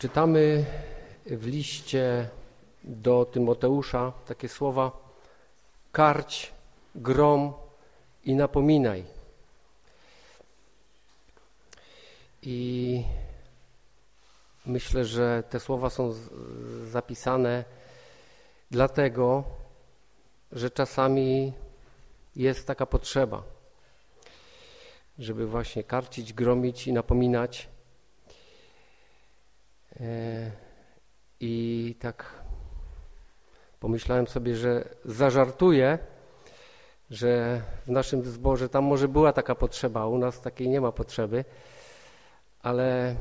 Czytamy w liście do Tymoteusza takie słowa karć, grom i napominaj. I myślę, że te słowa są zapisane dlatego, że czasami jest taka potrzeba, żeby właśnie karcić, gromić i napominać. E, I tak pomyślałem sobie, że zażartuję, że w naszym zborze tam może była taka potrzeba, u nas takiej nie ma potrzeby, ale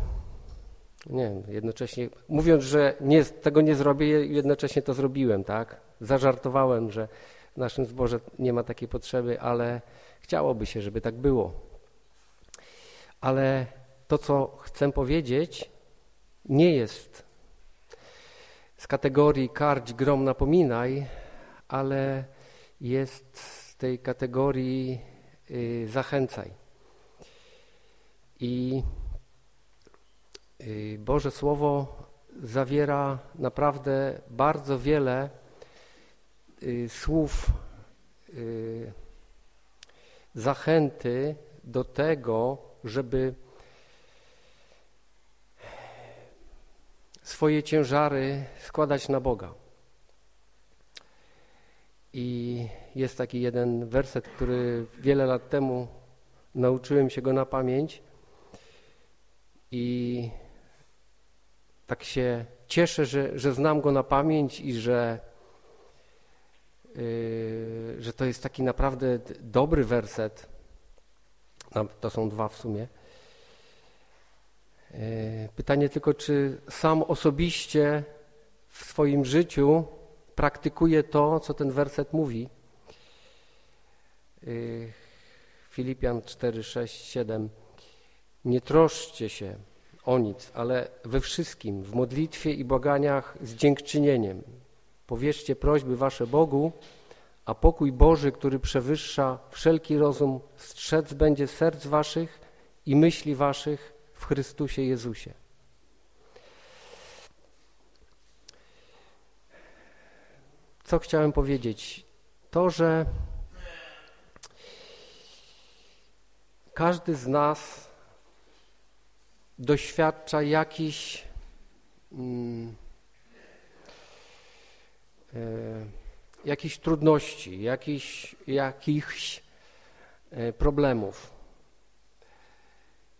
nie wiem, jednocześnie mówiąc, że nie, tego nie zrobię, jednocześnie to zrobiłem, tak? Zażartowałem, że w naszym zborze nie ma takiej potrzeby, ale chciałoby się, żeby tak było. Ale to, co chcę powiedzieć, nie jest z kategorii karć, grom, napominaj, ale jest z tej kategorii y, zachęcaj. I y, Boże Słowo zawiera naprawdę bardzo wiele y, słów zachęty do tego, żeby swoje ciężary składać na Boga. I jest taki jeden werset, który wiele lat temu nauczyłem się go na pamięć i tak się cieszę, że, że znam go na pamięć i że, yy, że to jest taki naprawdę dobry werset. To są dwa w sumie. E, pytanie tylko, czy sam osobiście w swoim życiu praktykuje to, co ten werset mówi. E, Filipian 4, 6, 7. Nie troszcie się o nic, ale we wszystkim, w modlitwie i błaganiach z dziękczynieniem. Powierzcie prośby wasze Bogu, a pokój Boży, który przewyższa wszelki rozum, strzec będzie serc waszych i myśli waszych w Chrystusie Jezusie. Co chciałem powiedzieć? To, że każdy z nas doświadcza mm, e, jakichś trudności, jakichś, jakichś e, problemów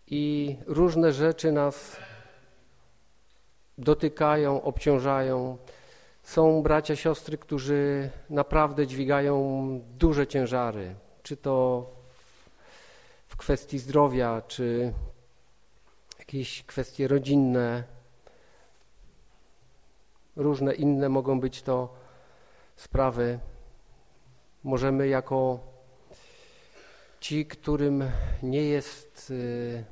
i różne rzeczy nas dotykają, obciążają. Są bracia, siostry, którzy naprawdę dźwigają duże ciężary, czy to w kwestii zdrowia, czy jakieś kwestie rodzinne. Różne inne mogą być to sprawy. Możemy jako ci, którym nie jest y,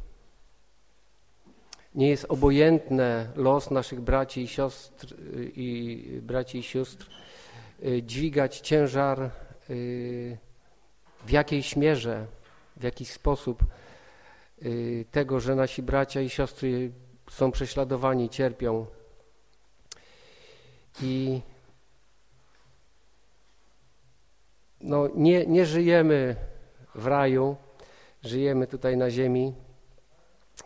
nie jest obojętne los naszych braci i siostr i braci i sióstr y, dźwigać ciężar y, w jakiejś mierze, w jakiś sposób y, tego, że nasi bracia i siostry są prześladowani, cierpią. I no, nie, nie żyjemy w raju, żyjemy tutaj na ziemi,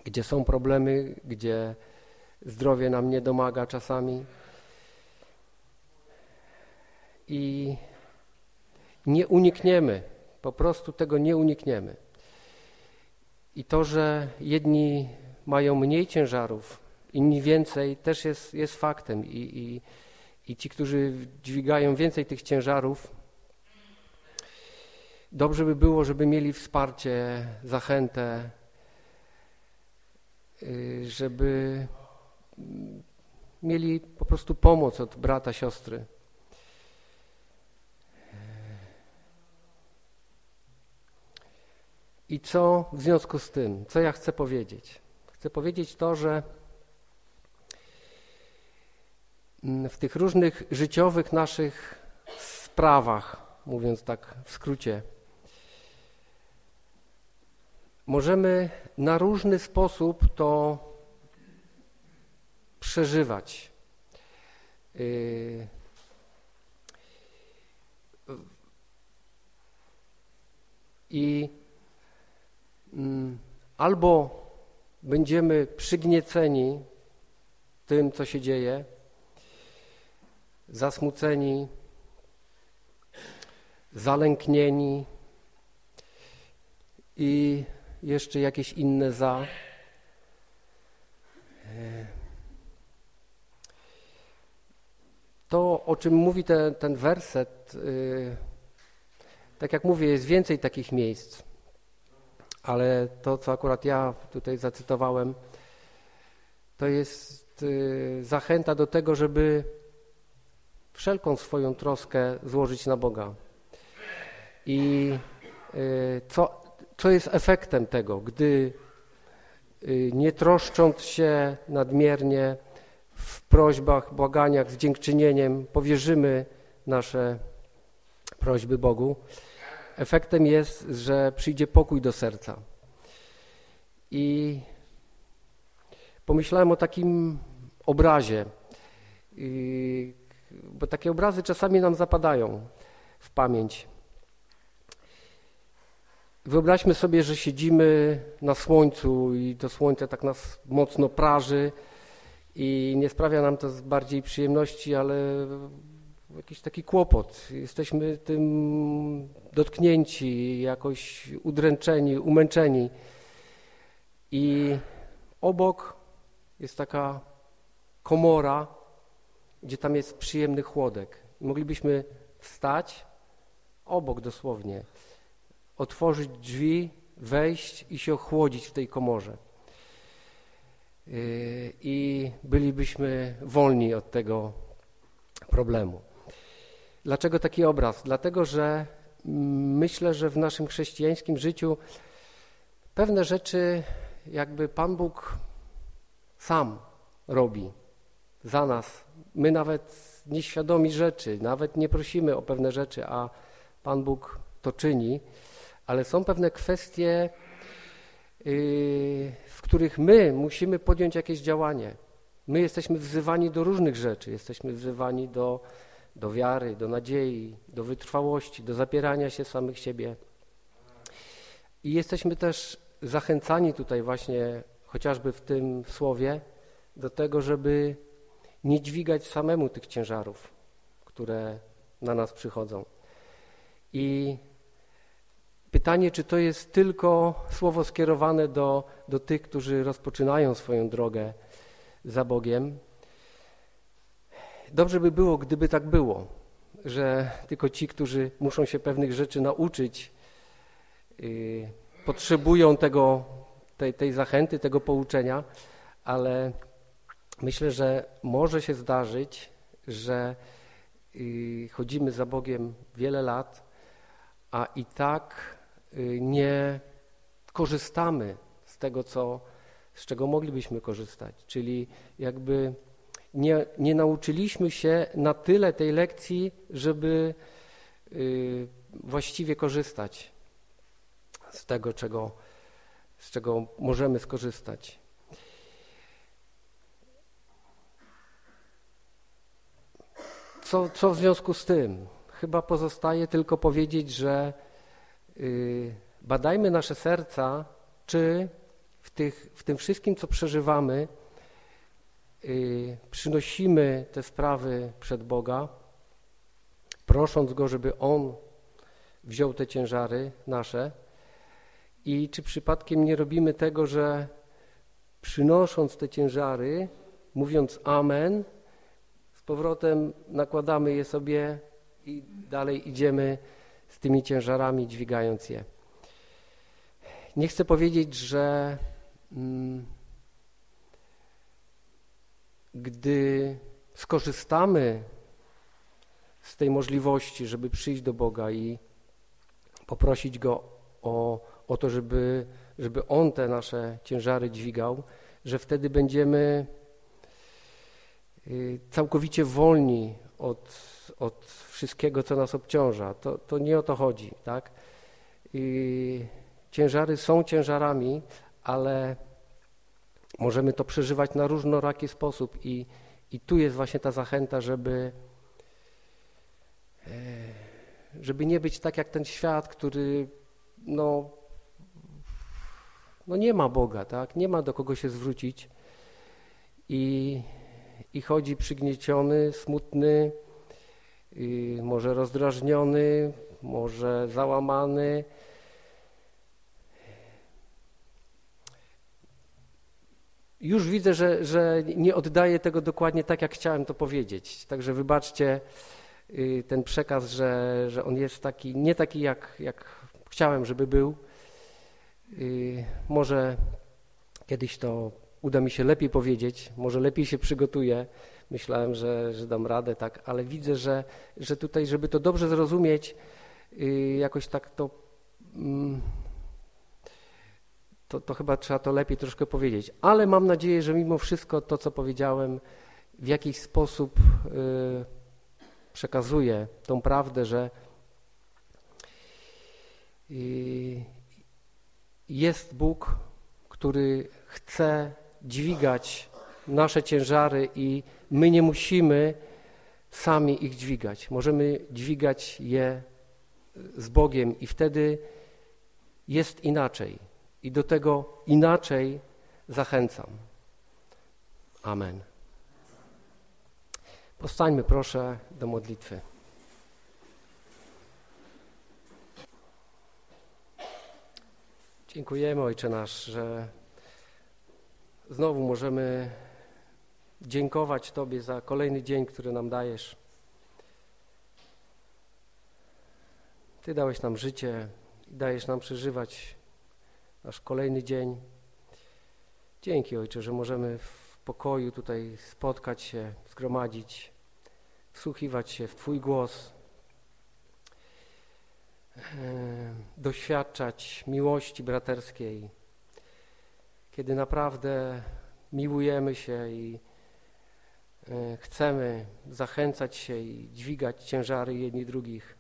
gdzie są problemy, gdzie zdrowie nam nie domaga czasami. I nie unikniemy, po prostu tego nie unikniemy. I to, że jedni mają mniej ciężarów, inni więcej, też jest, jest faktem. I, i, I ci, którzy dźwigają więcej tych ciężarów, dobrze by było, żeby mieli wsparcie, zachętę, żeby mieli po prostu pomoc od brata, siostry. I co w związku z tym? Co ja chcę powiedzieć? Chcę powiedzieć to, że w tych różnych życiowych naszych sprawach, mówiąc tak w skrócie, możemy na różny sposób to przeżywać. Y, I mm, albo będziemy przygnieceni tym, co się dzieje, zasmuceni, zalęknieni i jeszcze jakieś inne za. To, o czym mówi te, ten werset, yy, tak jak mówię, jest więcej takich miejsc, ale to, co akurat ja tutaj zacytowałem, to jest yy, zachęta do tego, żeby wszelką swoją troskę złożyć na Boga. I co, co jest efektem tego, gdy nie troszcząc się nadmiernie, w prośbach, błaganiach, z dziękczynieniem powierzymy nasze prośby Bogu, efektem jest, że przyjdzie pokój do serca. I pomyślałem o takim obrazie, bo takie obrazy czasami nam zapadają w pamięć. Wyobraźmy sobie, że siedzimy na słońcu i to słońce tak nas mocno praży, i nie sprawia nam to bardziej przyjemności, ale jakiś taki kłopot. Jesteśmy tym dotknięci, jakoś udręczeni, umęczeni. I obok jest taka komora, gdzie tam jest przyjemny chłodek. moglibyśmy wstać obok dosłownie, otworzyć drzwi, wejść i się ochłodzić w tej komorze. Yy, i bylibyśmy wolni od tego problemu. Dlaczego taki obraz? Dlatego, że myślę, że w naszym chrześcijańskim życiu pewne rzeczy jakby Pan Bóg sam robi za nas. My nawet nieświadomi rzeczy, nawet nie prosimy o pewne rzeczy, a Pan Bóg to czyni, ale są pewne kwestie, yy, w których my musimy podjąć jakieś działanie. My jesteśmy wzywani do różnych rzeczy. Jesteśmy wzywani do, do wiary, do nadziei, do wytrwałości, do zapierania się samych siebie. I jesteśmy też zachęcani tutaj właśnie, chociażby w tym słowie, do tego, żeby nie dźwigać samemu tych ciężarów, które na nas przychodzą. I Pytanie, czy to jest tylko słowo skierowane do, do tych, którzy rozpoczynają swoją drogę za Bogiem. Dobrze by było, gdyby tak było, że tylko ci, którzy muszą się pewnych rzeczy nauczyć, yy, potrzebują tego, tej, tej zachęty, tego pouczenia, ale myślę, że może się zdarzyć, że yy, chodzimy za Bogiem wiele lat, a i tak nie korzystamy z tego, co, z czego moglibyśmy korzystać. Czyli jakby nie, nie nauczyliśmy się na tyle tej lekcji, żeby y, właściwie korzystać z tego, czego, z czego możemy skorzystać. Co, co w związku z tym? Chyba pozostaje tylko powiedzieć, że Y, badajmy nasze serca, czy w, tych, w tym wszystkim, co przeżywamy, y, przynosimy te sprawy przed Boga, prosząc Go, żeby On wziął te ciężary nasze? I czy przypadkiem nie robimy tego, że przynosząc te ciężary, mówiąc Amen, z powrotem nakładamy je sobie i dalej idziemy z tymi ciężarami, dźwigając je. Nie chcę powiedzieć, że mm, gdy skorzystamy z tej możliwości, żeby przyjść do Boga i poprosić Go o, o to, żeby, żeby On te nasze ciężary dźwigał, że wtedy będziemy y, całkowicie wolni od od wszystkiego, co nas obciąża. To, to nie o to chodzi, tak? I ciężary są ciężarami, ale możemy to przeżywać na różnoraki sposób i, i tu jest właśnie ta zachęta, żeby, e, żeby nie być tak jak ten świat, który no, no nie ma Boga, tak? nie ma do kogo się zwrócić i, i chodzi przygnieciony, smutny, może rozdrażniony, może załamany. Już widzę, że, że nie oddaję tego dokładnie tak, jak chciałem to powiedzieć. Także wybaczcie y, ten przekaz, że, że on jest taki, nie taki, jak, jak chciałem, żeby był. Y, może kiedyś to uda mi się lepiej powiedzieć, może lepiej się przygotuję. Myślałem, że, że dam radę, tak, ale widzę, że, że tutaj, żeby to dobrze zrozumieć, Y, jakoś tak to, mm, to, to chyba trzeba to lepiej troszkę powiedzieć. Ale mam nadzieję, że mimo wszystko to, co powiedziałem, w jakiś sposób y, przekazuje tą prawdę, że y, jest Bóg, który chce dźwigać nasze ciężary i my nie musimy sami ich dźwigać. Możemy dźwigać je z Bogiem i wtedy jest inaczej. I do tego inaczej zachęcam. Amen. Powstańmy proszę do modlitwy. Dziękujemy Ojcze nasz, że znowu możemy dziękować Tobie za kolejny dzień, który nam dajesz. Ty dałeś nam życie i dajesz nam przeżywać nasz kolejny dzień. Dzięki Ojcze, że możemy w pokoju tutaj spotkać się, zgromadzić, wsłuchiwać się w Twój głos, e, doświadczać miłości braterskiej, kiedy naprawdę miłujemy się i chcemy zachęcać się i dźwigać ciężary jedni drugich.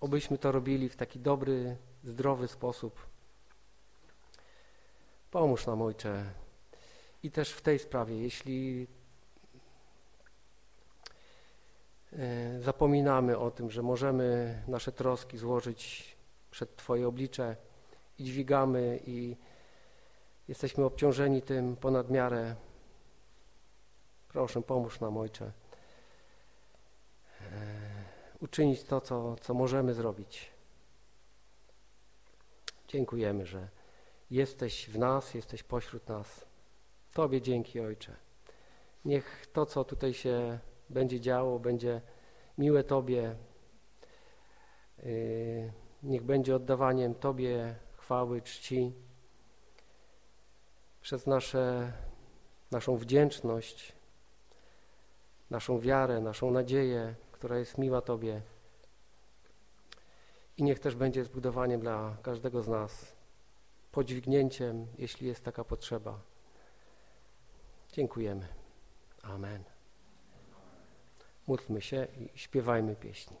Obyśmy to robili w taki dobry, zdrowy sposób. Pomóż nam, Ojcze. I też w tej sprawie, jeśli e, zapominamy o tym, że możemy nasze troski złożyć przed Twoje oblicze i dźwigamy i jesteśmy obciążeni tym ponad miarę. Proszę, pomóż nam, Ojcze. E, uczynić to, co, co możemy zrobić. Dziękujemy, że jesteś w nas, jesteś pośród nas. Tobie dzięki, Ojcze. Niech to, co tutaj się będzie działo, będzie miłe Tobie. Yy, niech będzie oddawaniem Tobie chwały, czci. Przez nasze, naszą wdzięczność, naszą wiarę, naszą nadzieję, która jest miła Tobie. I niech też będzie zbudowaniem dla każdego z nas, podźwignięciem, jeśli jest taka potrzeba. Dziękujemy. Amen. Módlmy się i śpiewajmy pieśni.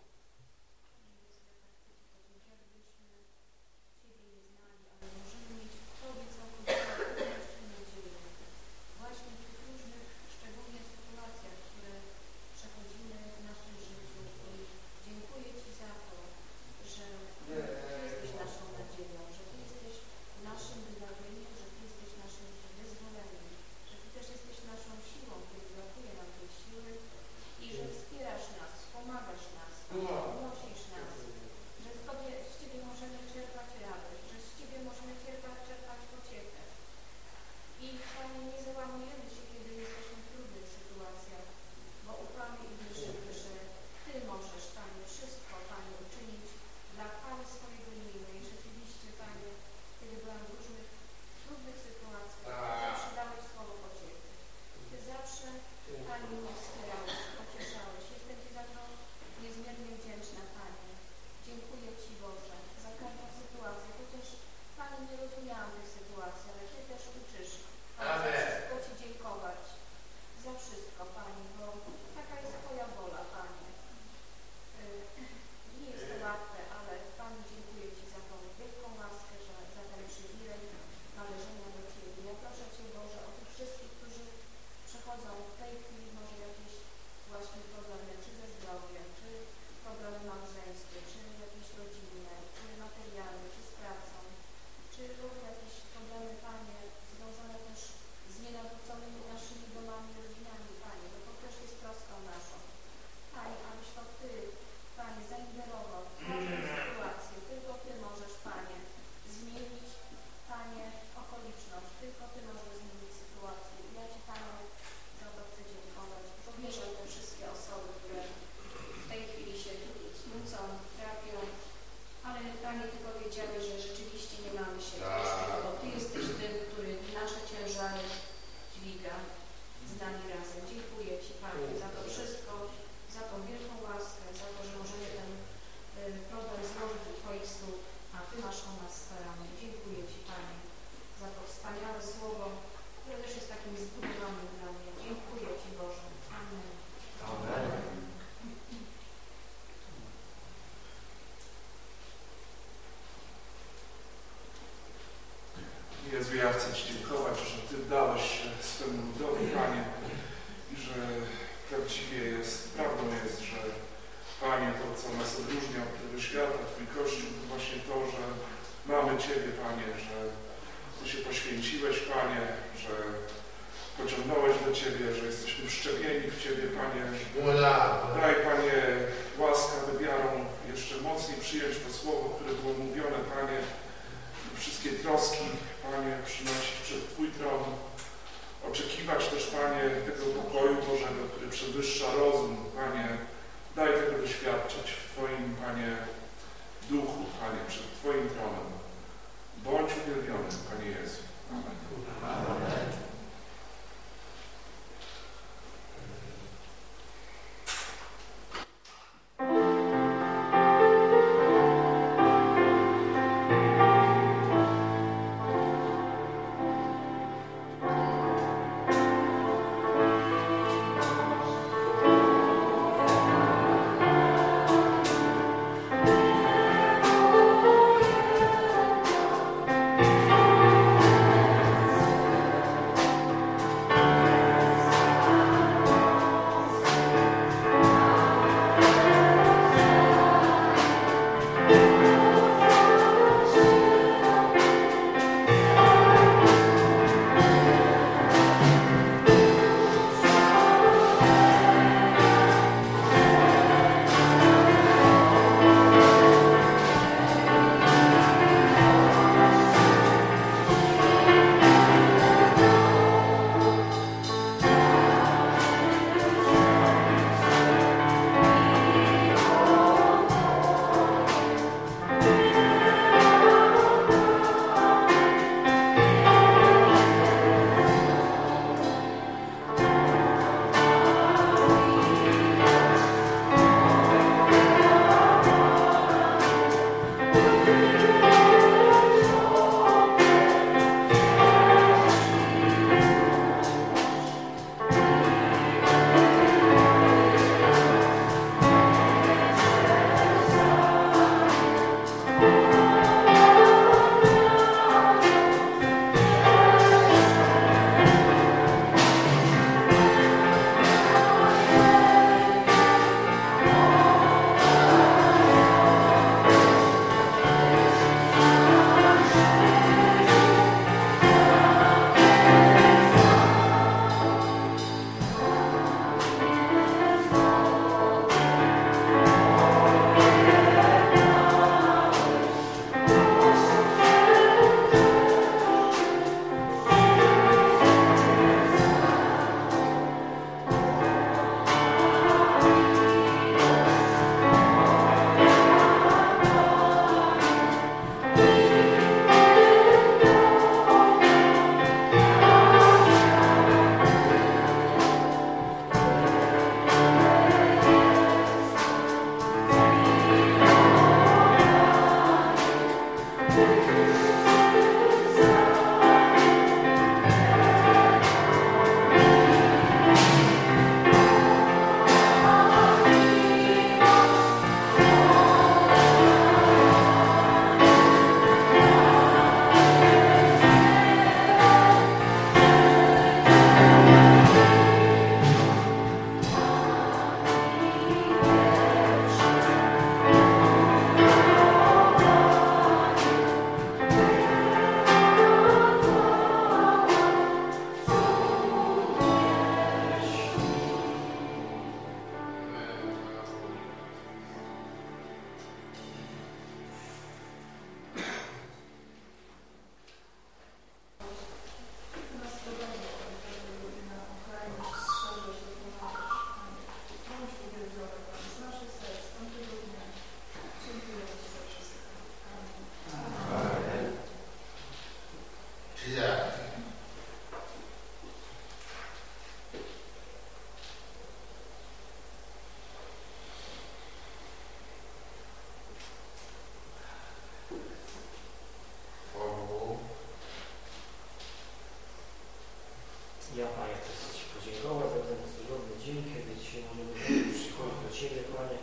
ja Panie, chcę Ci podziękować za ten cudowny dzień, kiedy Cię możemy przychodzić do Ciebie, Panie.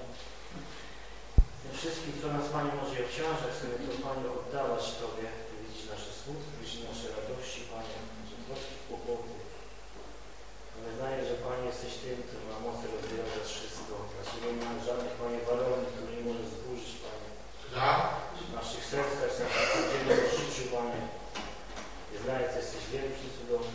Tym wszystkim, co nas Panie może obciążać, chcemy to Panie oddawać Tobie. Ty widzisz nasze smutki, widzisz nasze radości, Panie, nasze troski, kłopoty. Ale znaję, że Panie jesteś tym, który ma moc rozwiązać wszystko. Dla nie ma żadnych Panie warunków, które nie może zburzyć, Panie. W naszych sercach, w naszym życiu, Panie. Znaję, że jesteś wielki, cudowny.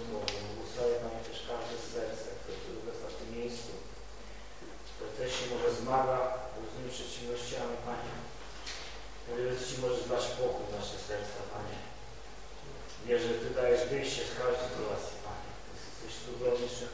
zmaga różnymi przeciwnościami, Panie. Wiele Ci możesz dać pokój w nasze serca, Panie. Wierzę, że Ty dajesz wyjście z każdej sytuacji, Panie. Ty jesteś cudowniczym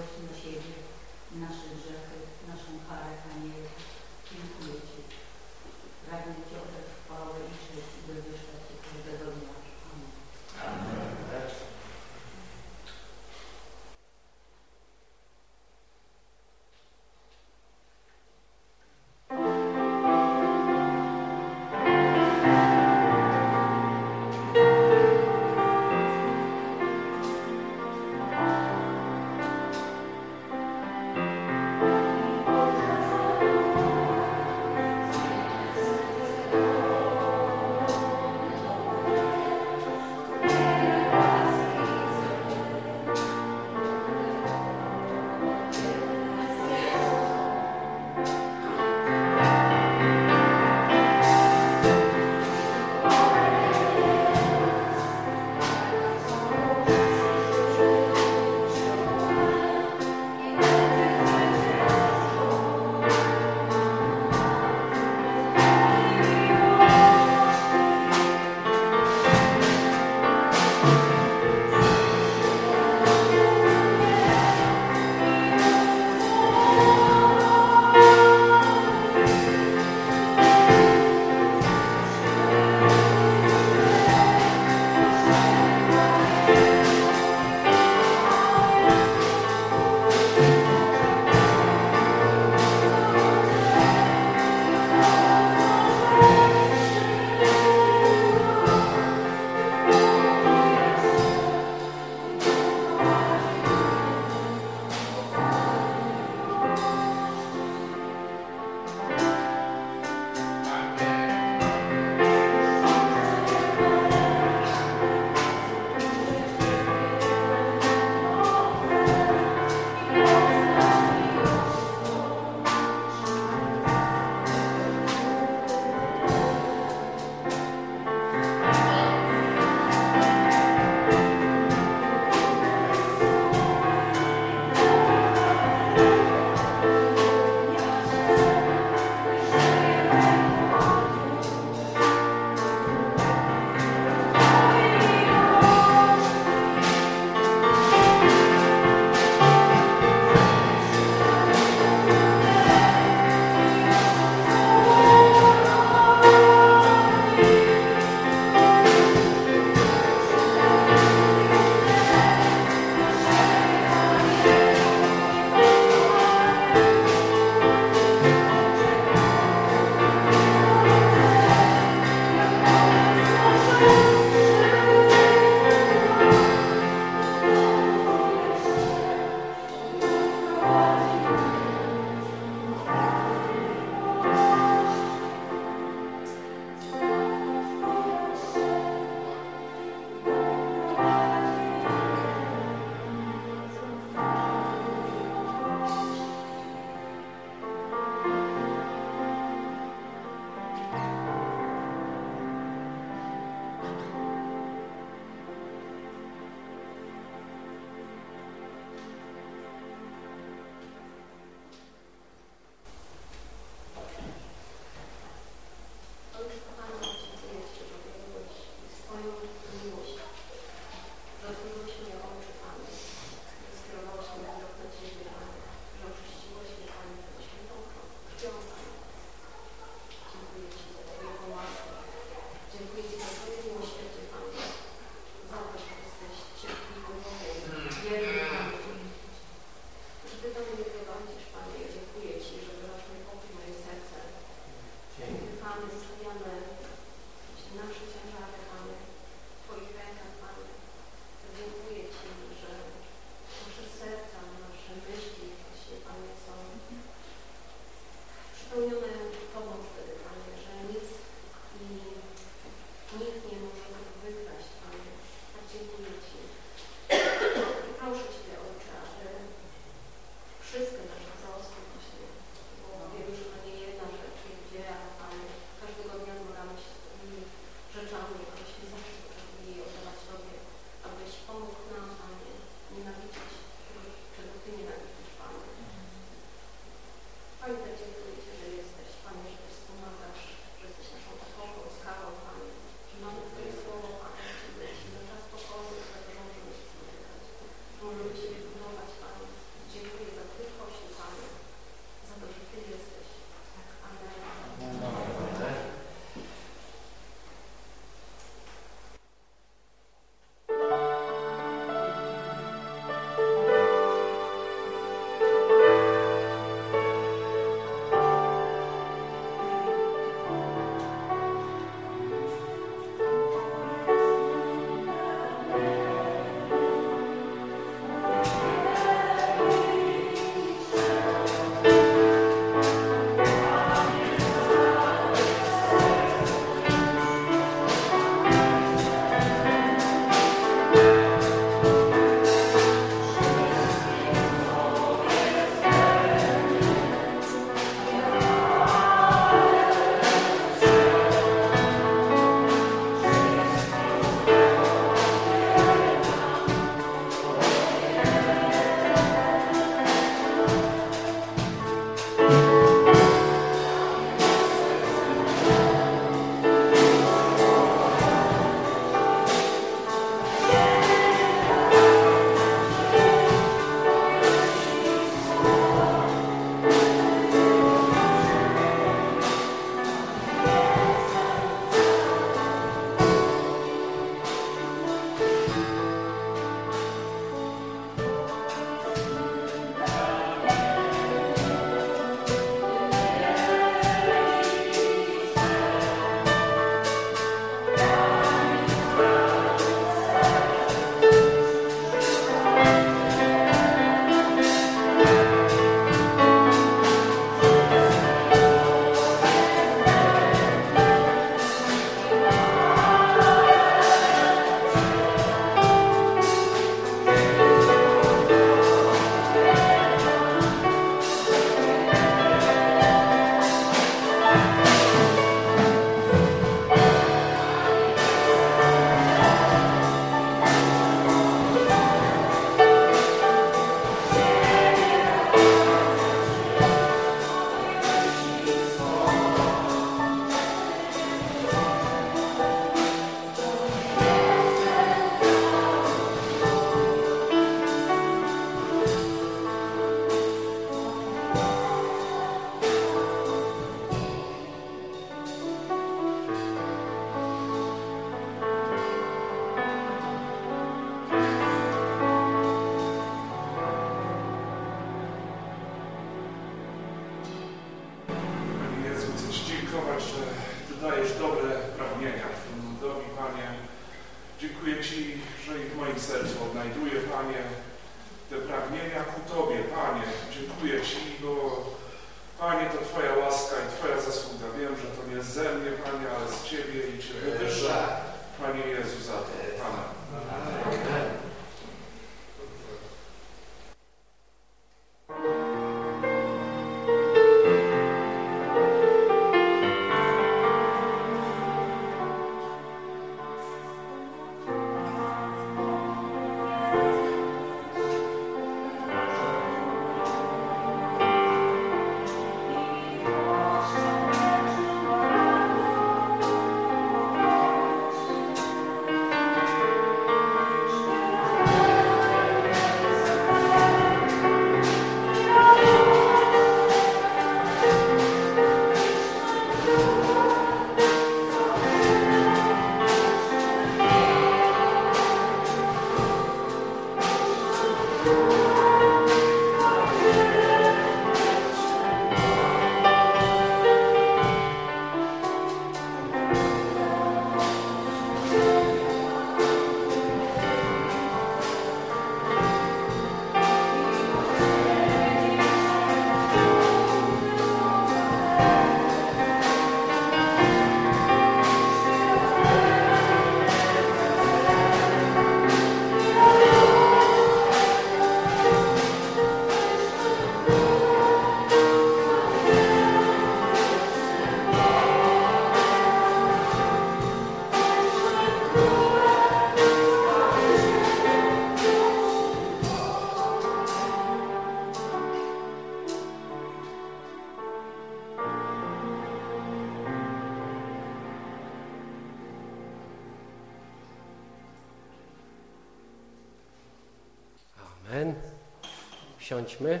Usiądźmy.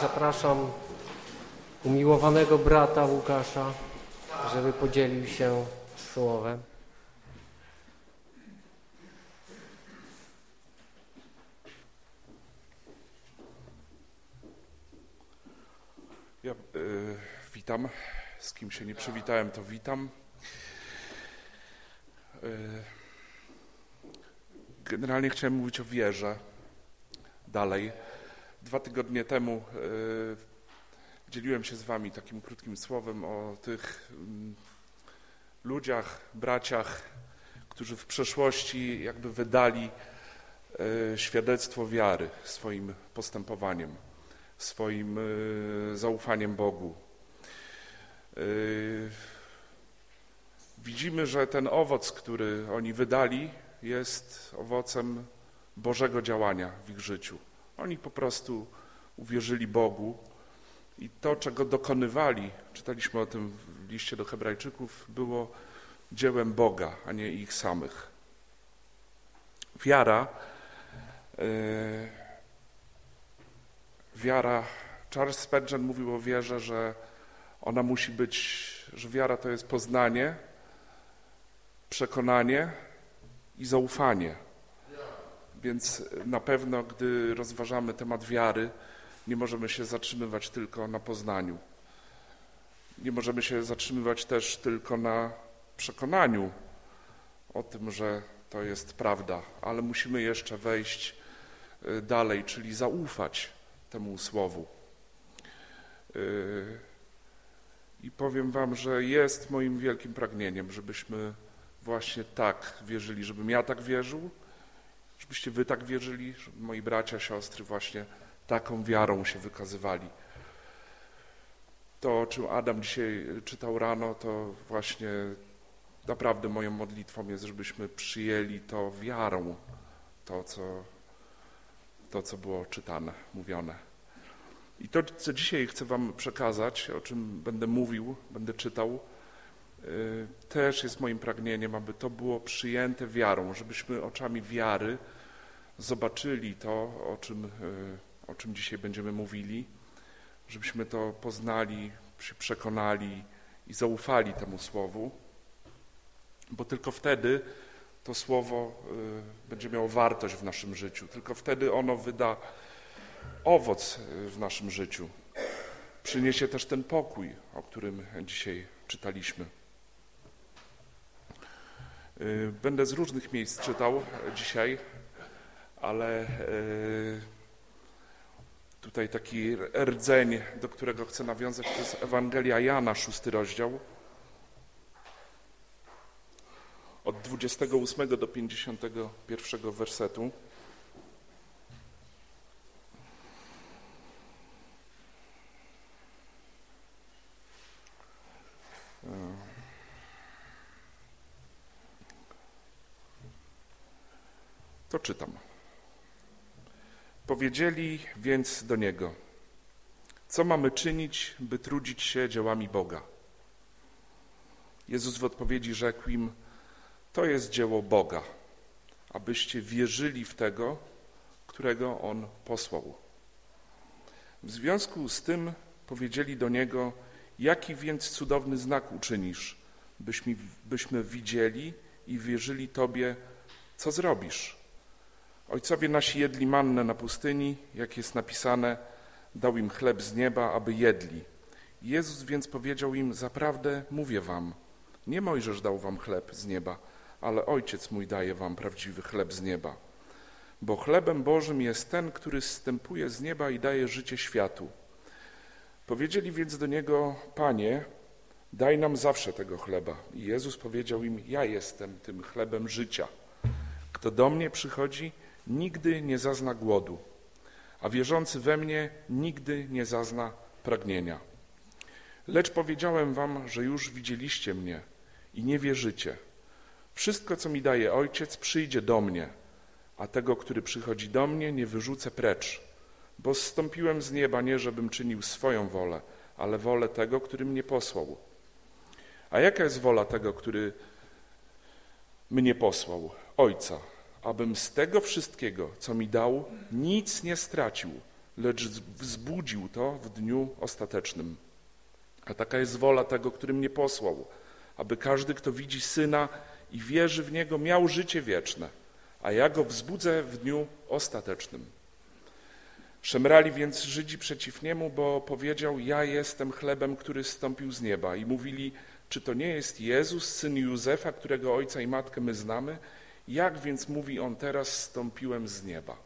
Zapraszam umiłowanego brata Łukasza, żeby podzielił się słowem. Ja y, witam. Z kim się nie przywitałem, to witam. Y, generalnie chciałem mówić o wierze. Dalej. Dwa tygodnie temu y, dzieliłem się z wami takim krótkim słowem o tych mm, ludziach, braciach, którzy w przeszłości jakby wydali świadectwo wiary swoim postępowaniem swoim e, zaufaniem Bogu. E, widzimy, że ten owoc, który oni wydali, jest owocem Bożego działania w ich życiu. Oni po prostu uwierzyli Bogu i to, czego dokonywali, czytaliśmy o tym w liście do Hebrajczyków, było dziełem Boga, a nie ich samych. Wiara. Yy, wiara, Charles Spurgeon mówił o wierze, że ona musi być, że wiara to jest poznanie, przekonanie i zaufanie. Więc na pewno, gdy rozważamy temat wiary, nie możemy się zatrzymywać tylko na poznaniu. Nie możemy się zatrzymywać też tylko na przekonaniu o tym, że to jest prawda, ale musimy jeszcze wejść y, dalej, czyli zaufać temu słowu. Yy, I powiem Wam, że jest moim wielkim pragnieniem, żebyśmy właśnie tak wierzyli, żebym ja tak wierzył, żebyście Wy tak wierzyli, żeby moi bracia, siostry właśnie taką wiarą się wykazywali. To, o czym Adam dzisiaj czytał rano, to właśnie naprawdę moją modlitwą jest, żebyśmy przyjęli to wiarą, to, co to, co było czytane, mówione. I to, co dzisiaj chcę Wam przekazać, o czym będę mówił, będę czytał, też jest moim pragnieniem, aby to było przyjęte wiarą, żebyśmy oczami wiary zobaczyli to, o czym, y, o czym dzisiaj będziemy mówili, żebyśmy to poznali, się przekonali i zaufali temu słowu, bo tylko wtedy to słowo y, będzie miało wartość w naszym życiu. Tylko wtedy ono wyda owoc y, w naszym życiu. Przyniesie też ten pokój, o którym dzisiaj czytaliśmy. Y, będę z różnych miejsc czytał dzisiaj, ale tutaj taki rdzeń, do którego chcę nawiązać, to jest Ewangelia Jana, szósty rozdział. od 28 do 51 wersetu. To czytam. Powiedzieli więc do niego: Co mamy czynić, by trudzić się dziełami Boga? Jezus w odpowiedzi rzekł im: to jest dzieło Boga, abyście wierzyli w tego, którego On posłał. W związku z tym powiedzieli do Niego, jaki więc cudowny znak uczynisz, byśmy, byśmy widzieli i wierzyli Tobie, co zrobisz. Ojcowie nasi jedli mannę na pustyni, jak jest napisane, dał im chleb z nieba, aby jedli. Jezus więc powiedział im, zaprawdę mówię wam, nie Mojżesz dał wam chleb z nieba, ale Ojciec mój daje wam prawdziwy chleb z nieba. Bo chlebem Bożym jest ten, który zstępuje z nieba i daje życie światu. Powiedzieli więc do niego, Panie, daj nam zawsze tego chleba. I Jezus powiedział im, ja jestem tym chlebem życia. Kto do mnie przychodzi, nigdy nie zazna głodu, a wierzący we mnie nigdy nie zazna pragnienia. Lecz powiedziałem wam, że już widzieliście mnie i nie wierzycie. Wszystko, co mi daje Ojciec, przyjdzie do mnie, a tego, który przychodzi do mnie, nie wyrzucę precz, bo zstąpiłem z nieba nie, żebym czynił swoją wolę, ale wolę tego, który mnie posłał. A jaka jest wola tego, który mnie posłał? Ojca, abym z tego wszystkiego, co mi dał, nic nie stracił, lecz wzbudził to w dniu ostatecznym. A taka jest wola tego, który mnie posłał, aby każdy, kto widzi Syna i wierzy w Niego, miał życie wieczne, a ja go wzbudzę w dniu ostatecznym. Szemrali więc Żydzi przeciw niemu, bo powiedział: Ja jestem chlebem, który zstąpił z nieba. I mówili: Czy to nie jest Jezus, syn Józefa, którego ojca i matkę my znamy? Jak więc mówi on teraz: Stąpiłem z nieba?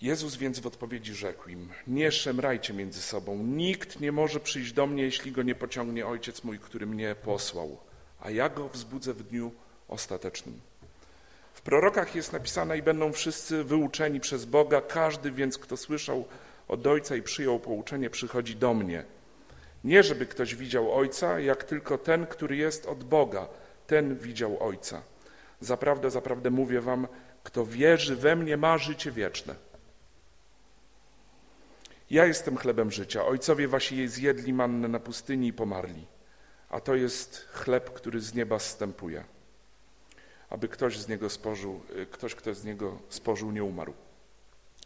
Jezus więc w odpowiedzi rzekł im: Nie szemrajcie między sobą. Nikt nie może przyjść do mnie, jeśli go nie pociągnie ojciec mój, który mnie posłał, a ja go wzbudzę w dniu ostatecznym. W prorokach jest napisane i będą wszyscy wyuczeni przez Boga, każdy więc, kto słyszał od Ojca i przyjął pouczenie, przychodzi do mnie. Nie, żeby ktoś widział Ojca, jak tylko ten, który jest od Boga, ten widział Ojca. Zaprawdę, zaprawdę mówię wam, kto wierzy we mnie, ma życie wieczne. Ja jestem chlebem życia. Ojcowie wasi zjedli mannę na pustyni i pomarli, a to jest chleb, który z nieba zstępuje aby ktoś z niego spożył, y, ktoś, kto z niego spożył, nie umarł.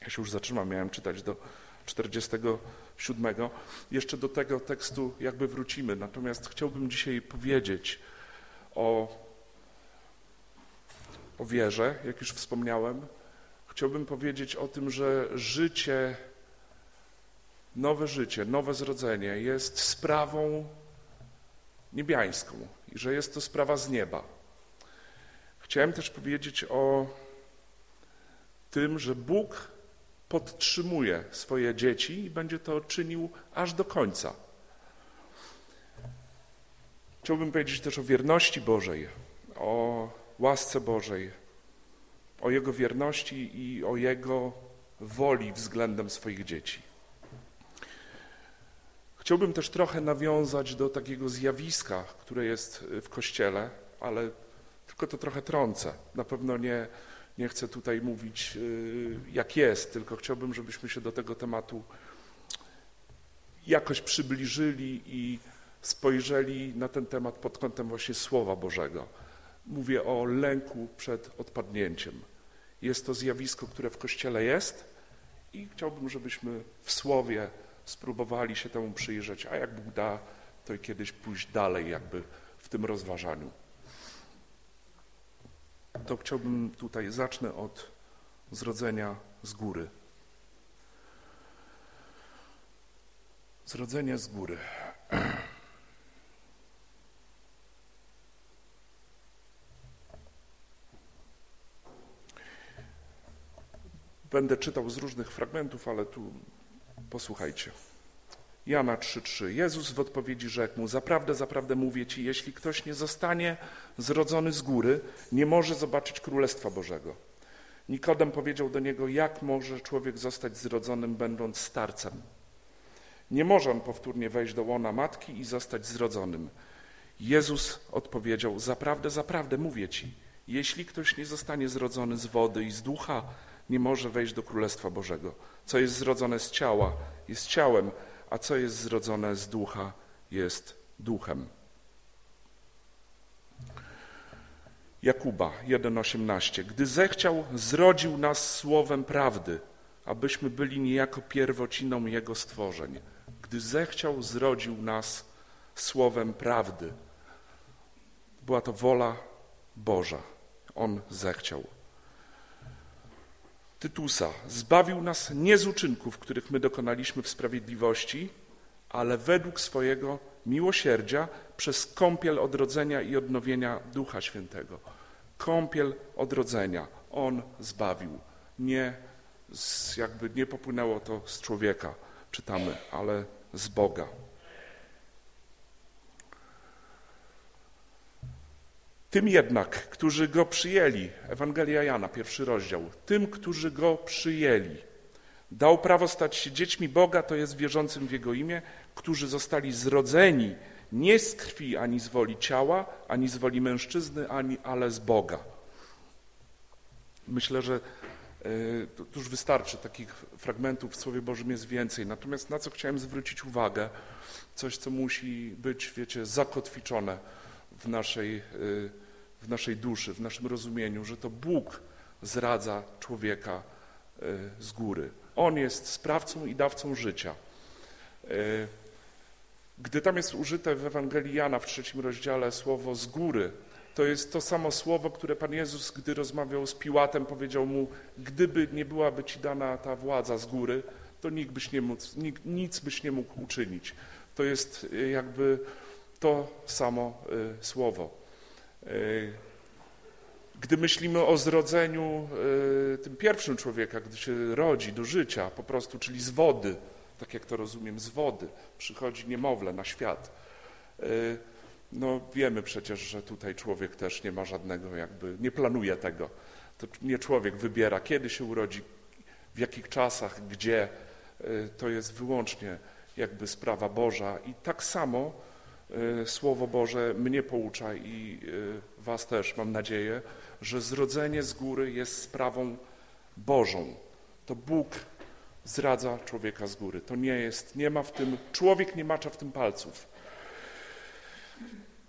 Ja się już zatrzymam, miałem czytać do 47. Jeszcze do tego tekstu jakby wrócimy, natomiast chciałbym dzisiaj powiedzieć o, o wierze, jak już wspomniałem. Chciałbym powiedzieć o tym, że życie, nowe życie, nowe zrodzenie jest sprawą niebiańską i że jest to sprawa z nieba. Chciałem też powiedzieć o tym, że Bóg podtrzymuje swoje dzieci i będzie to czynił aż do końca. Chciałbym powiedzieć też o wierności Bożej, o łasce Bożej, o Jego wierności i o Jego woli względem swoich dzieci. Chciałbym też trochę nawiązać do takiego zjawiska, które jest w Kościele, ale tylko to trochę trącę. Na pewno nie, nie chcę tutaj mówić y, jak jest, tylko chciałbym, żebyśmy się do tego tematu jakoś przybliżyli i spojrzeli na ten temat pod kątem właśnie Słowa Bożego. Mówię o lęku przed odpadnięciem. Jest to zjawisko, które w Kościele jest i chciałbym, żebyśmy w Słowie spróbowali się temu przyjrzeć, a jak Bóg da, to i kiedyś pójść dalej jakby w tym rozważaniu to chciałbym tutaj, zacznę od zrodzenia z góry. Zrodzenie z góry. Będę czytał z różnych fragmentów, ale tu posłuchajcie. Jana 3:3. Jezus w odpowiedzi rzekł mu: Zaprawdę, zaprawdę mówię ci, jeśli ktoś nie zostanie zrodzony z góry, nie może zobaczyć Królestwa Bożego. Nikodem powiedział do niego: Jak może człowiek zostać zrodzonym, będąc starcem? Nie może on powtórnie wejść do łona matki i zostać zrodzonym. Jezus odpowiedział: Zaprawdę, zaprawdę mówię ci, jeśli ktoś nie zostanie zrodzony z wody i z ducha, nie może wejść do Królestwa Bożego. Co jest zrodzone z ciała, jest ciałem, a co jest zrodzone z ducha, jest duchem. Jakuba 1,18. Gdy zechciał, zrodził nas słowem prawdy, abyśmy byli niejako pierwociną Jego stworzeń. Gdy zechciał, zrodził nas słowem prawdy. Była to wola Boża. On zechciał. Tytusa, zbawił nas nie z uczynków, których my dokonaliśmy w sprawiedliwości, ale według swojego miłosierdzia przez kąpiel odrodzenia i odnowienia Ducha Świętego. Kąpiel odrodzenia. On zbawił. Nie, jakby nie popłynęło to z człowieka, czytamy, ale z Boga. Tym jednak, którzy go przyjęli, Ewangelia Jana, pierwszy rozdział, tym, którzy go przyjęli, dał prawo stać się dziećmi Boga, to jest wierzącym w Jego imię, którzy zostali zrodzeni nie z krwi ani z woli ciała, ani z woli mężczyzny, ani, ale z Boga. Myślę, że y, to już wystarczy, takich fragmentów w Słowie Bożym jest więcej. Natomiast na co chciałem zwrócić uwagę, coś, co musi być, wiecie, zakotwiczone w naszej y, w naszej duszy, w naszym rozumieniu, że to Bóg zradza człowieka, z góry. On jest sprawcą i dawcą życia. Gdy tam jest użyte w Ewangelii Jana w trzecim rozdziale słowo z góry, to jest to samo słowo, które Pan Jezus, gdy rozmawiał z Piłatem, powiedział mu, gdyby nie byłaby Ci dana ta władza z góry, to nikt byś nie mógł, nic byś nie mógł uczynić. To jest y, jakby to samo słowo. Y, gdy myślimy o zrodzeniu tym pierwszym człowieka, gdy się rodzi do życia po prostu, czyli z wody, tak jak to rozumiem, z wody przychodzi niemowlę na świat. No wiemy przecież, że tutaj człowiek też nie ma żadnego jakby, nie planuje tego. To nie człowiek wybiera, kiedy się urodzi, w jakich czasach, gdzie. To jest wyłącznie jakby sprawa Boża i tak samo Słowo Boże mnie poucza i was też, mam nadzieję, że zrodzenie z góry jest sprawą Bożą. To Bóg zdradza człowieka z góry. To nie jest, nie ma w tym, człowiek nie macza w tym palców.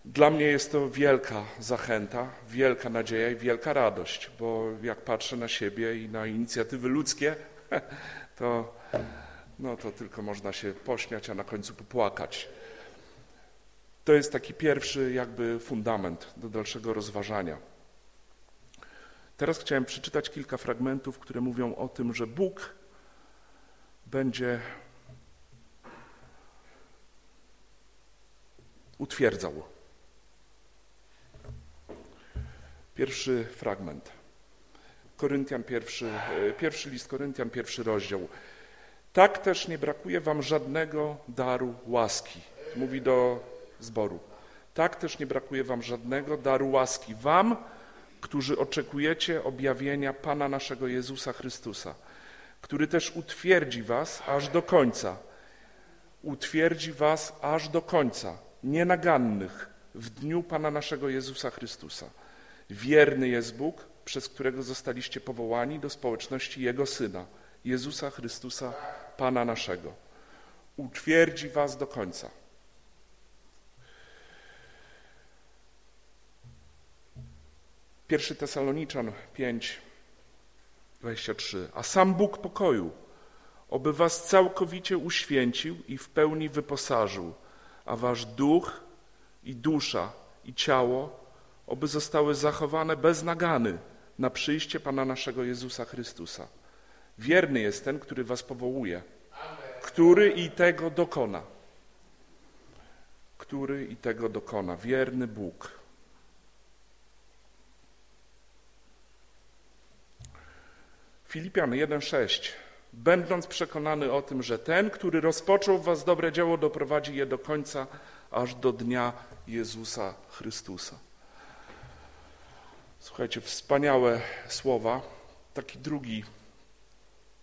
Dla mnie jest to wielka zachęta, wielka nadzieja i wielka radość, bo jak patrzę na siebie i na inicjatywy ludzkie, to, no to tylko można się pośmiać, a na końcu popłakać. To jest taki pierwszy jakby fundament do dalszego rozważania. Teraz chciałem przeczytać kilka fragmentów, które mówią o tym, że Bóg będzie utwierdzał. Pierwszy fragment. Koryntian pierwszy, pierwszy list Koryntian, pierwszy rozdział. Tak też nie brakuje wam żadnego daru łaski. Mówi do zboru. Tak też nie brakuje wam żadnego daru łaski. Wam, którzy oczekujecie objawienia Pana naszego Jezusa Chrystusa, który też utwierdzi was aż do końca. Utwierdzi was aż do końca, nienagannych w dniu Pana naszego Jezusa Chrystusa. Wierny jest Bóg, przez którego zostaliście powołani do społeczności Jego Syna, Jezusa Chrystusa, Pana naszego. Utwierdzi was do końca. Pierwszy Tesaloniczan 5, 23. A sam Bóg pokoju, oby was całkowicie uświęcił i w pełni wyposażył, a wasz duch i dusza i ciało oby zostały zachowane bez nagany na przyjście Pana naszego Jezusa Chrystusa. Wierny jest ten, który was powołuje, który i tego dokona. Który i tego dokona. Wierny Bóg. Filipian 1,6. Będąc przekonany o tym, że ten, który rozpoczął w was dobre dzieło, doprowadzi je do końca, aż do dnia Jezusa Chrystusa. Słuchajcie, wspaniałe słowa. Taki drugi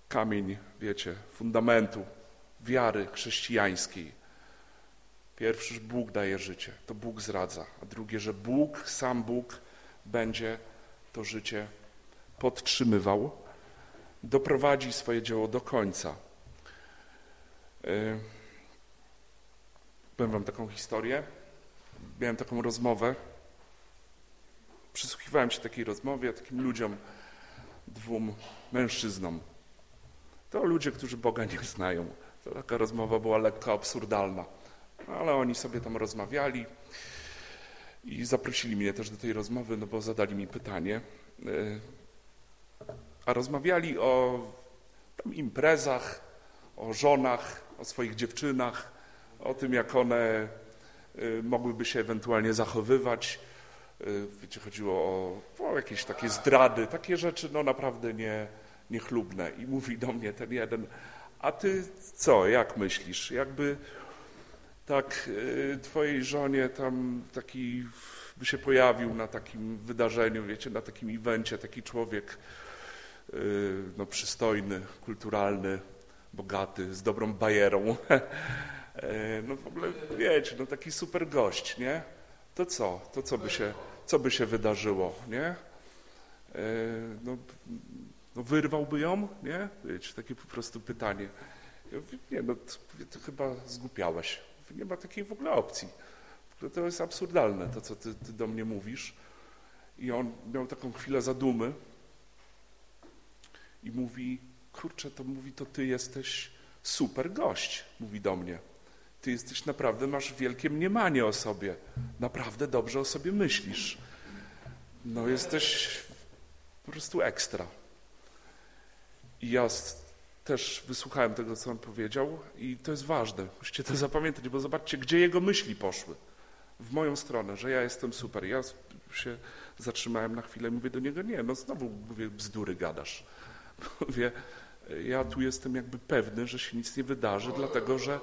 kamień, wiecie, fundamentu wiary chrześcijańskiej. Pierwszy, że Bóg daje życie, to Bóg zradza, a drugie, że Bóg, sam Bóg będzie to życie podtrzymywał, doprowadzi swoje dzieło do końca. Powiem wam taką historię. Miałem taką rozmowę Przysłuchiwałem się takiej rozmowie, takim ludziom, dwóm mężczyznom. To ludzie, którzy Boga nie znają. To taka rozmowa była lekko absurdalna, ale oni sobie tam rozmawiali i zaprosili mnie też do tej rozmowy, no bo zadali mi pytanie. A rozmawiali o imprezach, o żonach, o swoich dziewczynach, o tym, jak one y, mogłyby się ewentualnie zachowywać Y, wiecie, chodziło o, o, jakieś takie zdrady, takie rzeczy no naprawdę nie, niechlubne. I mówi do mnie ten jeden, a ty co, jak myślisz? Jakby tak y, twojej żonie tam taki by się pojawił na takim wydarzeniu, wiecie, na takim evencie, taki człowiek no, przystojny, kulturalny, bogaty, z dobrą bajerą. No w ogóle, wiecie, no taki super gość, nie? to co? To co by się, co by się wydarzyło, nie? E, no, no wyrwałby ją, nie? Wiecie, takie po prostu pytanie. Ja mówię, nie, no to chyba zgłupiałeś. Nie ma takiej w ogóle opcji. To jest absurdalne, to co ty, ty do mnie mówisz. I on miał taką chwilę zadumy i mówi, kurczę, to mówi, to ty jesteś super gość, mówi do mnie. Ty jesteś naprawdę, masz wielkie mniemanie o sobie. Naprawdę dobrze o sobie myślisz. No jesteś po prostu ekstra. I ja też wysłuchałem tego, co on powiedział i to jest ważne. Musicie to zapamiętać, bo zobaczcie, gdzie jego myśli poszły. W moją stronę, że ja jestem super. Ja się zatrzymałem na chwilę i mówię do niego, nie, no znowu mówię, bzdury gadasz. Mówię, ja tu jestem jakby pewny, że się nic nie wydarzy, dlatego że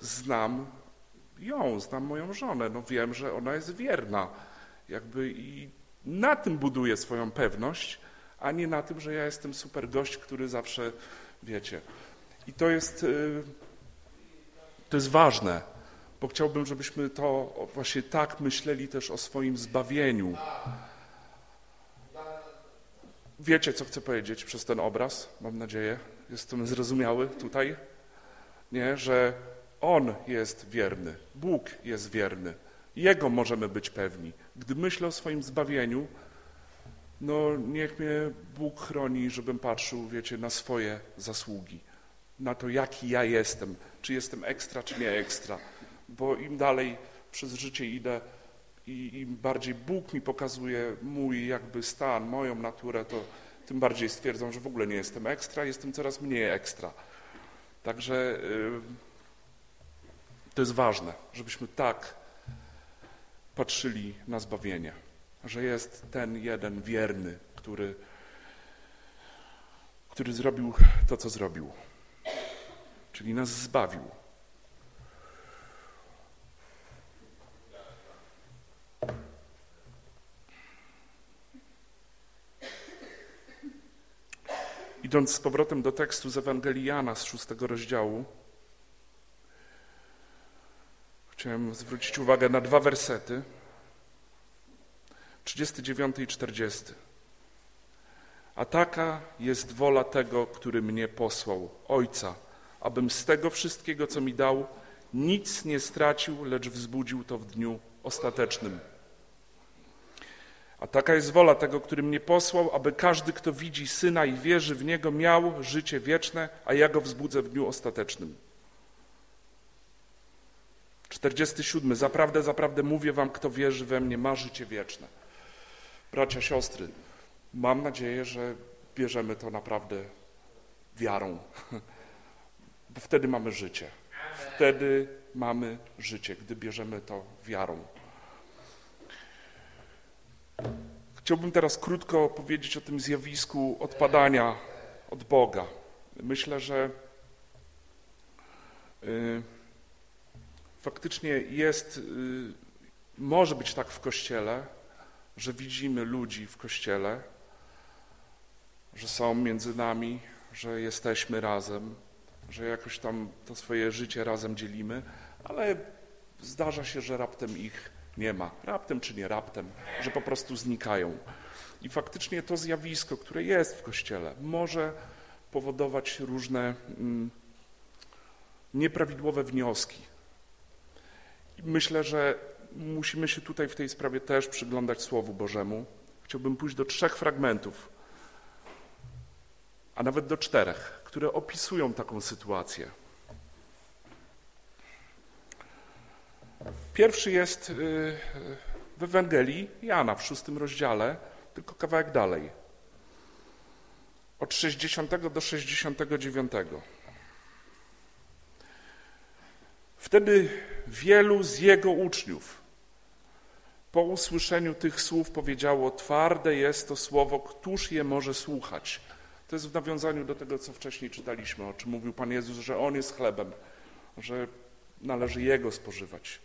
znam ją, znam moją żonę, no wiem, że ona jest wierna. Jakby i na tym buduję swoją pewność, a nie na tym, że ja jestem super gość, który zawsze, wiecie. I to jest, y, to jest ważne, bo chciałbym, żebyśmy to właśnie tak myśleli też o swoim zbawieniu. Wiecie, co chcę powiedzieć przez ten obraz, mam nadzieję. Jestem zrozumiały tutaj, nie, że On jest wierny, Bóg jest wierny. Jego możemy być pewni. Gdy myślę o swoim zbawieniu, no niech mnie Bóg chroni, żebym patrzył, wiecie, na swoje zasługi, na to, jaki ja jestem, czy jestem ekstra, czy nie ekstra. Bo im dalej przez życie idę i im bardziej Bóg mi pokazuje mój jakby stan, moją naturę, to tym bardziej stwierdzam, że w ogóle nie jestem ekstra, jestem coraz mniej ekstra. Także yy, to jest ważne, żebyśmy tak patrzyli na zbawienie że jest ten jeden wierny, który, który zrobił to, co zrobił, czyli nas zbawił. Idąc z powrotem do tekstu z Ewangelii Jana z szóstego rozdziału, chciałem zwrócić uwagę na dwa wersety. 39 i 40. A taka jest wola tego, który mnie posłał, Ojca, abym z tego wszystkiego, co mi dał, nic nie stracił, lecz wzbudził to w dniu ostatecznym. A taka jest wola tego, który mnie posłał, aby każdy, kto widzi Syna i wierzy w Niego, miał życie wieczne, a ja go wzbudzę w dniu ostatecznym. 47. Zaprawdę, zaprawdę mówię wam, kto wierzy we mnie, ma życie wieczne. Bracia, siostry, mam nadzieję, że bierzemy to naprawdę wiarą, bo wtedy mamy życie. Wtedy mamy życie, gdy bierzemy to wiarą. Chciałbym teraz krótko powiedzieć o tym zjawisku odpadania od Boga. Myślę, że y, faktycznie jest, y, może być tak w Kościele, że widzimy ludzi w Kościele, że są między nami, że jesteśmy razem, że jakoś tam to swoje życie razem dzielimy, ale zdarza się, że raptem ich nie ma. Raptem czy nie raptem, że po prostu znikają. I faktycznie to zjawisko, które jest w Kościele, może powodować różne mm, nieprawidłowe wnioski. I myślę, że musimy się tutaj w tej sprawie też przyglądać Słowu Bożemu. Chciałbym pójść do trzech fragmentów, a nawet do czterech, które opisują taką sytuację. Pierwszy jest y, w Ewangelii Jana w szóstym rozdziale, tylko kawałek dalej. Od 60 do 69. Wtedy wielu z jego uczniów po usłyszeniu tych słów powiedziało: Twarde jest to słowo, któż je może słuchać? To jest w nawiązaniu do tego, co wcześniej czytaliśmy, o czym mówił Pan Jezus, że On jest chlebem, że należy Jego spożywać.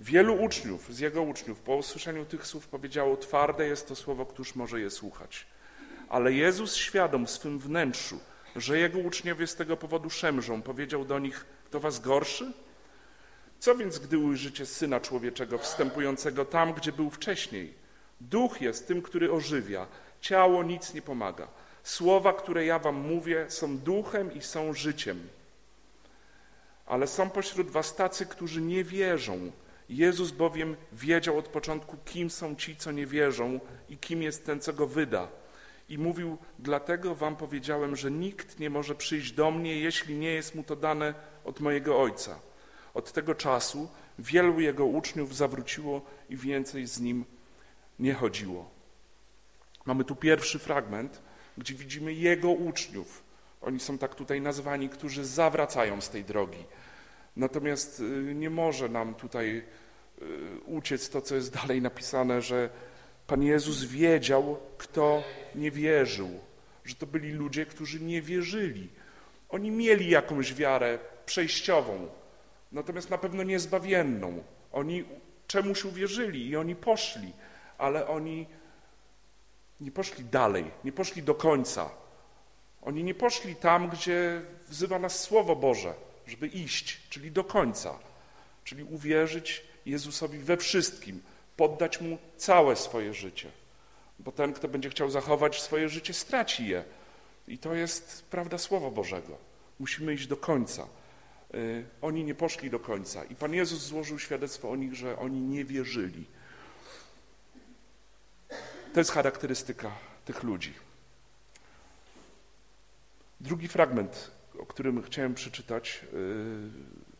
Wielu uczniów, z Jego uczniów, po usłyszeniu tych słów powiedziało: Twarde jest to słowo, któż może je słuchać? Ale Jezus, świadom w swym wnętrzu, że Jego uczniowie z tego powodu szemrzą, powiedział do nich: Kto was gorszy? Co więc, gdy ujrzycie Syna Człowieczego wstępującego tam, gdzie był wcześniej? Duch jest tym, który ożywia, ciało nic nie pomaga. Słowa, które ja wam mówię, są duchem i są życiem. Ale są pośród was tacy, którzy nie wierzą. Jezus bowiem wiedział od początku, kim są ci, co nie wierzą i kim jest ten, co go wyda. I mówił, dlatego wam powiedziałem, że nikt nie może przyjść do mnie, jeśli nie jest mu to dane od mojego Ojca. Od tego czasu wielu jego uczniów zawróciło i więcej z nim nie chodziło. Mamy tu pierwszy fragment, gdzie widzimy jego uczniów. Oni są tak tutaj nazwani, którzy zawracają z tej drogi. Natomiast y, nie może nam tutaj y, uciec to, co jest dalej napisane, że Pan Jezus wiedział, kto nie wierzył, że to byli ludzie, którzy nie wierzyli. Oni mieli jakąś wiarę przejściową, natomiast na pewno niezbawienną. Oni czemuś uwierzyli i oni poszli, ale oni nie poszli dalej, nie poszli do końca. Oni nie poszli tam, gdzie wzywa nas Słowo Boże, żeby iść, czyli do końca, czyli uwierzyć Jezusowi we wszystkim, poddać Mu całe swoje życie. Bo ten, kto będzie chciał zachować swoje życie, straci je. I to jest prawda Słowa Bożego. Musimy iść do końca. Y, oni nie poszli do końca. I Pan Jezus złożył świadectwo o nich, że oni nie wierzyli. To jest charakterystyka tych ludzi. Drugi fragment, którym chciałem przeczytać, y,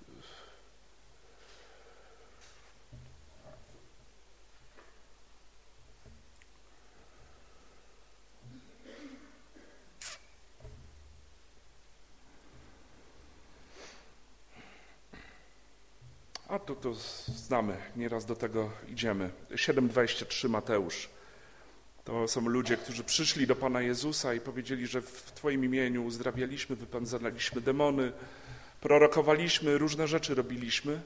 A to, to znamy, nieraz do tego idziemy. 7,23 Mateusz. To są ludzie, którzy przyszli do Pana Jezusa i powiedzieli, że w Twoim imieniu uzdrawialiśmy, wypędzaliśmy demony, prorokowaliśmy, różne rzeczy robiliśmy.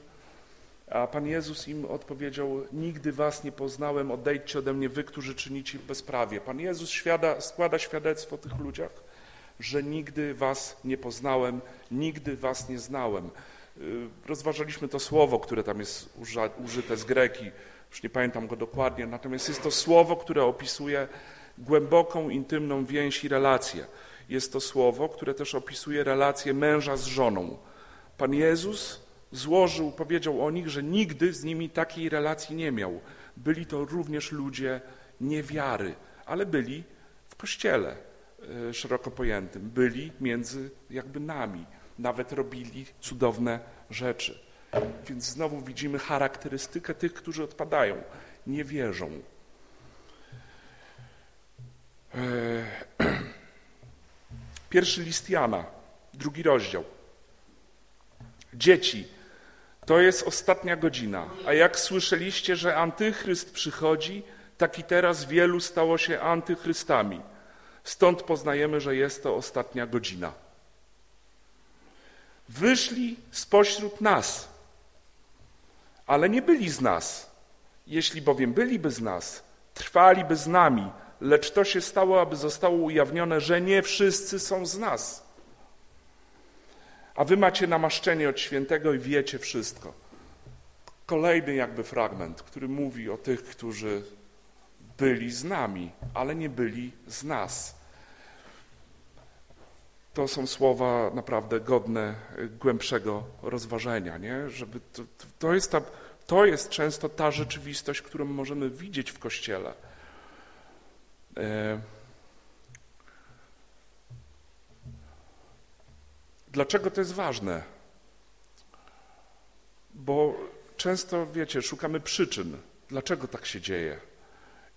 A Pan Jezus im odpowiedział, nigdy was nie poznałem, odejdźcie ode mnie wy, którzy czynicie bezprawie. Pan Jezus świada, składa świadectwo tych ludziach, że nigdy was nie poznałem, nigdy was nie znałem. Y, rozważaliśmy to słowo, które tam jest użyte z greki, już nie pamiętam go dokładnie, natomiast jest to słowo, które opisuje głęboką, intymną więź i relację. Jest to słowo, które też opisuje relację męża z żoną. Pan Jezus złożył, powiedział o nich, że nigdy z nimi takiej relacji nie miał. Byli to również ludzie niewiary, ale byli w Kościele y, szeroko pojętym, byli między jakby nami nawet robili cudowne rzeczy. Więc znowu widzimy charakterystykę tych, którzy odpadają, nie wierzą. E, pierwszy list Jana, drugi rozdział. Dzieci, to jest ostatnia godzina, a jak słyszeliście, że antychryst przychodzi, tak i teraz wielu stało się antychrystami. Stąd poznajemy, że jest to ostatnia godzina wyszli spośród nas, ale nie byli z nas. Jeśli bowiem byliby z nas, trwaliby z nami, lecz to się stało, aby zostało ujawnione, że nie wszyscy są z nas. A wy macie namaszczenie od świętego i wiecie wszystko. Kolejny jakby fragment, który mówi o tych, którzy byli z nami, ale nie byli z nas. To są słowa naprawdę godne głębszego rozważenia, nie? Żeby to, to, jest ta, to jest często ta rzeczywistość, którą możemy widzieć w Kościele. E... Dlaczego to jest ważne? Bo często, wiecie, szukamy przyczyn, dlaczego tak się dzieje.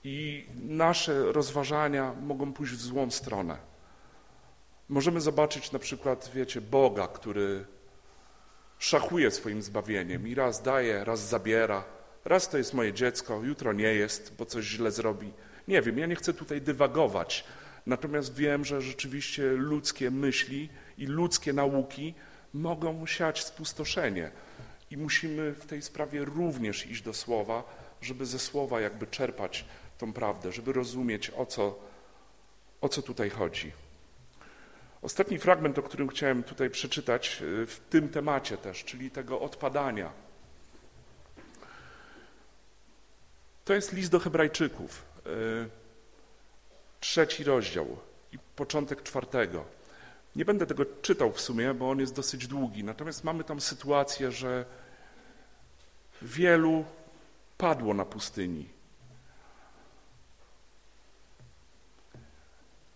I nasze rozważania mogą pójść w złą stronę. Możemy zobaczyć na przykład, wiecie, Boga, który szachuje swoim zbawieniem i raz daje, raz zabiera. Raz to jest moje dziecko, jutro nie jest, bo coś źle zrobi. Nie wiem, ja nie chcę tutaj dywagować. Natomiast wiem, że rzeczywiście ludzkie myśli i ludzkie nauki mogą siać spustoszenie. I musimy w tej sprawie również iść do słowa, żeby ze słowa jakby czerpać tą prawdę, żeby rozumieć o co, o co tutaj chodzi. Ostatni fragment, o którym chciałem tutaj przeczytać y, w tym temacie też, czyli tego odpadania. To jest list do Hebrajczyków, y, trzeci rozdział i początek czwartego. Nie będę tego czytał w sumie, bo on jest dosyć długi, natomiast mamy tam sytuację, że wielu padło na pustyni.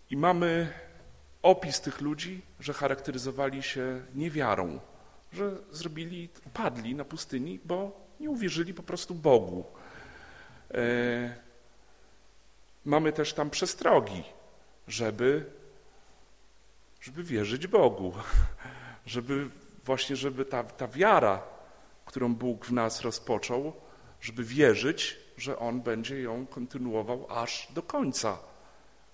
I mamy opis tych ludzi, że charakteryzowali się niewiarą, że zrobili, padli na pustyni, bo nie uwierzyli po prostu Bogu. E, mamy też tam przestrogi, żeby, żeby wierzyć Bogu, żeby właśnie, żeby ta, ta wiara, którą Bóg w nas rozpoczął, żeby wierzyć, że On będzie ją kontynuował aż do końca.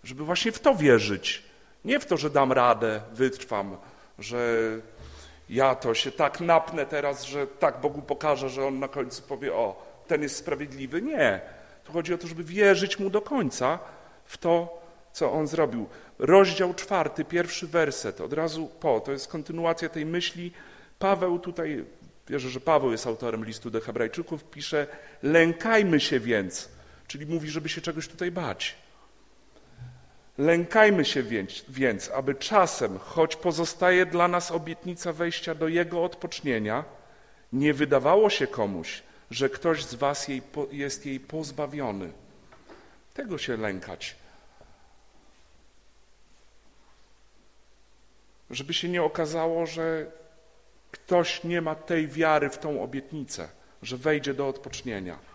Żeby właśnie w to wierzyć. Nie w to, że dam radę, wytrwam, że ja to się tak napnę teraz, że tak Bogu pokażę, że On na końcu powie, o, ten jest sprawiedliwy. Nie. Tu chodzi o to, żeby wierzyć Mu do końca w to, co On zrobił. Rozdział czwarty, pierwszy werset, od razu po, to jest kontynuacja tej myśli. Paweł tutaj, wierzę, że Paweł jest autorem listu do Hebrajczyków, pisze: Lękajmy się więc, czyli mówi, żeby się czegoś tutaj bać. Lękajmy się więc, więc, aby czasem, choć pozostaje dla nas obietnica wejścia do Jego odpocznienia, nie wydawało się komuś, że ktoś z Was jej, jest jej pozbawiony. Tego się lękać. Żeby się nie okazało, że ktoś nie ma tej wiary w tą obietnicę, że wejdzie do odpocznienia.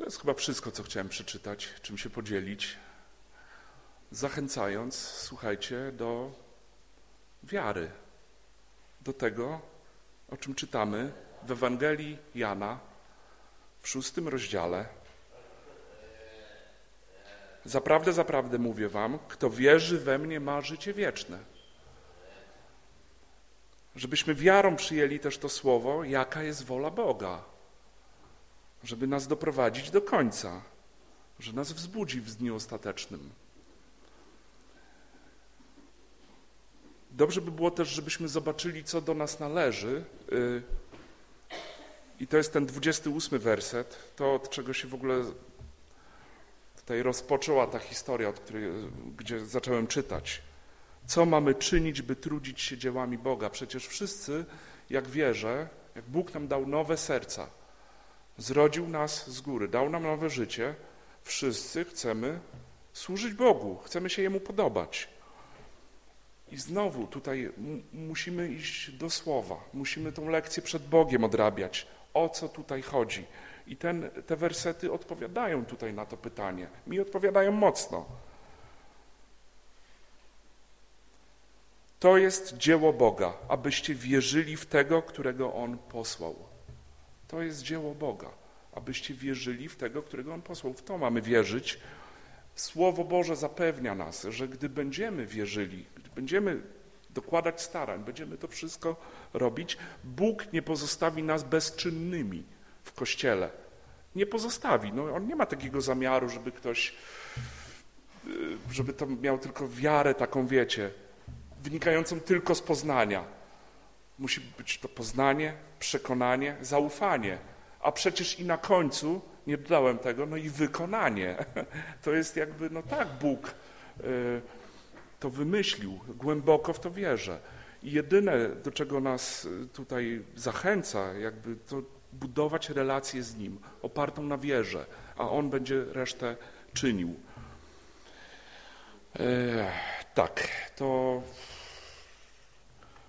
To jest chyba wszystko, co chciałem przeczytać, czym się podzielić zachęcając, słuchajcie, do wiary, do tego, o czym czytamy w Ewangelii Jana w szóstym rozdziale. Zaprawdę, zaprawdę mówię wam, kto wierzy we mnie ma życie wieczne. Żebyśmy wiarą przyjęli też to słowo, jaka jest wola Boga, żeby nas doprowadzić do końca, że nas wzbudzi w dniu ostatecznym. Dobrze by było też, żebyśmy zobaczyli, co do nas należy. Y, I to jest ten 28 werset, to od czego się w ogóle tutaj rozpoczęła ta historia, od której, gdzie zacząłem czytać. Co mamy czynić, by trudzić się dziełami Boga? Przecież wszyscy, jak wierzę, jak Bóg nam dał nowe serca, zrodził nas z góry, dał nam nowe życie, wszyscy chcemy służyć Bogu, chcemy się Jemu podobać. I znowu tutaj musimy iść do słowa, musimy tą lekcję przed Bogiem odrabiać. O co tutaj chodzi? I ten, te wersety odpowiadają tutaj na to pytanie. Mi odpowiadają mocno. To jest dzieło Boga, abyście wierzyli w tego, którego On posłał. To jest dzieło Boga, abyście wierzyli w tego, którego On posłał. W to mamy wierzyć. Słowo Boże zapewnia nas, że gdy będziemy wierzyli, będziemy dokładać starań, będziemy to wszystko robić, Bóg nie pozostawi nas bezczynnymi w Kościele. Nie pozostawi. No, on nie ma takiego zamiaru, żeby ktoś, y, żeby to miał tylko wiarę taką, wiecie, wynikającą tylko z poznania. Musi być to poznanie, przekonanie, zaufanie. A przecież i na końcu, nie dodałem tego, no i wykonanie. To jest jakby, no tak, Bóg y, to wymyślił, głęboko w to wierzę. I jedyne, do czego nas y, tutaj zachęca, jakby to budować relację z Nim, opartą na wierze, a On będzie resztę czynił. E, tak, to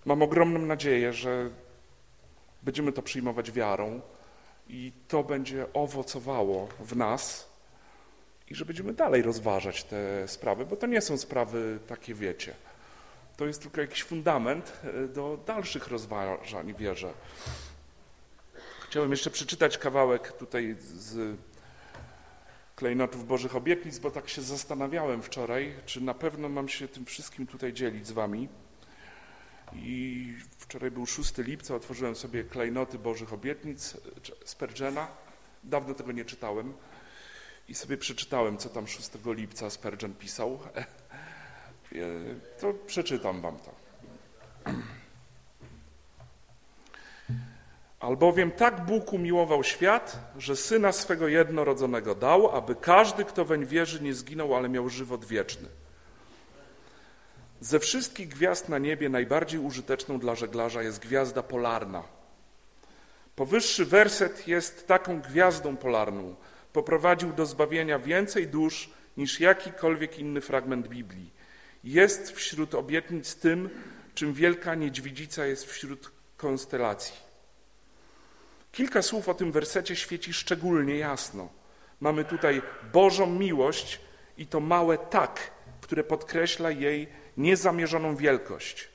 mam ogromną nadzieję, że będziemy to przyjmować wiarą i to będzie owocowało w nas i że będziemy dalej rozważać te sprawy, bo to nie są sprawy takie, wiecie. To jest tylko jakiś fundament e, do dalszych rozważań, wierzę. Chciałem jeszcze przeczytać kawałek tutaj z klejnotów Bożych Obietnic, bo tak się zastanawiałem wczoraj, czy na pewno mam się tym wszystkim tutaj dzielić z wami. I wczoraj był 6 lipca, otworzyłem sobie klejnoty Bożych Obietnic Spurgeona. Dawno tego nie czytałem. I sobie przeczytałem, co tam 6 lipca Spurgeon pisał. To przeczytam wam to. Albowiem tak Bóg umiłował świat, że Syna swego jednorodzonego dał, aby każdy, kto weń wierzy, nie zginął, ale miał żywot wieczny. Ze wszystkich gwiazd na niebie najbardziej użyteczną dla żeglarza jest gwiazda polarna. Powyższy werset jest taką gwiazdą polarną. Poprowadził do zbawienia więcej dusz niż jakikolwiek inny fragment Biblii. Jest wśród obietnic tym, czym wielka niedźwiedzica jest wśród konstelacji. Kilka słów o tym wersecie świeci szczególnie jasno. Mamy tutaj Bożą miłość i to małe tak, które podkreśla jej niezamierzoną wielkość.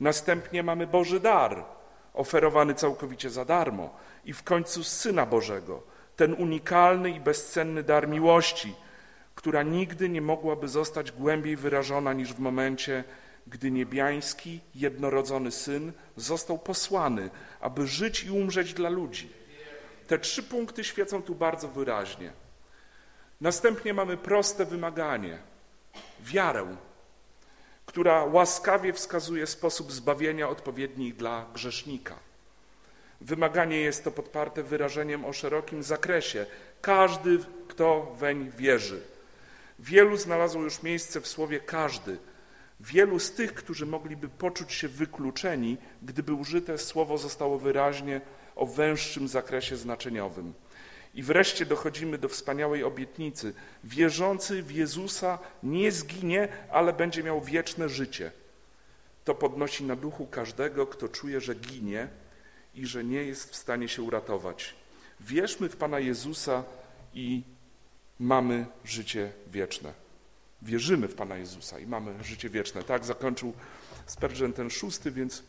Następnie mamy Boży dar, oferowany całkowicie za darmo. I w końcu Syna Bożego, ten unikalny i bezcenny dar miłości, która nigdy nie mogłaby zostać głębiej wyrażona niż w momencie, gdy niebiański, jednorodzony Syn został posłany, aby żyć i umrzeć dla ludzi. Te trzy punkty świecą tu bardzo wyraźnie. Następnie mamy proste wymaganie, wiarę, która łaskawie wskazuje sposób zbawienia odpowiedni dla grzesznika. Wymaganie jest to podparte wyrażeniem o szerokim zakresie. Każdy, kto weń wierzy. Wielu znalazło już miejsce w słowie każdy. Wielu z tych, którzy mogliby poczuć się wykluczeni, gdyby użyte słowo zostało wyraźnie o węższym zakresie znaczeniowym. I wreszcie dochodzimy do wspaniałej obietnicy. Wierzący w Jezusa nie zginie, ale będzie miał wieczne życie. To podnosi na duchu każdego, kto czuje, że ginie i że nie jest w stanie się uratować. Wierzmy w Pana Jezusa i mamy życie wieczne. Wierzymy w Pana Jezusa i mamy życie wieczne. Tak zakończył Spurgeon ten szósty, więc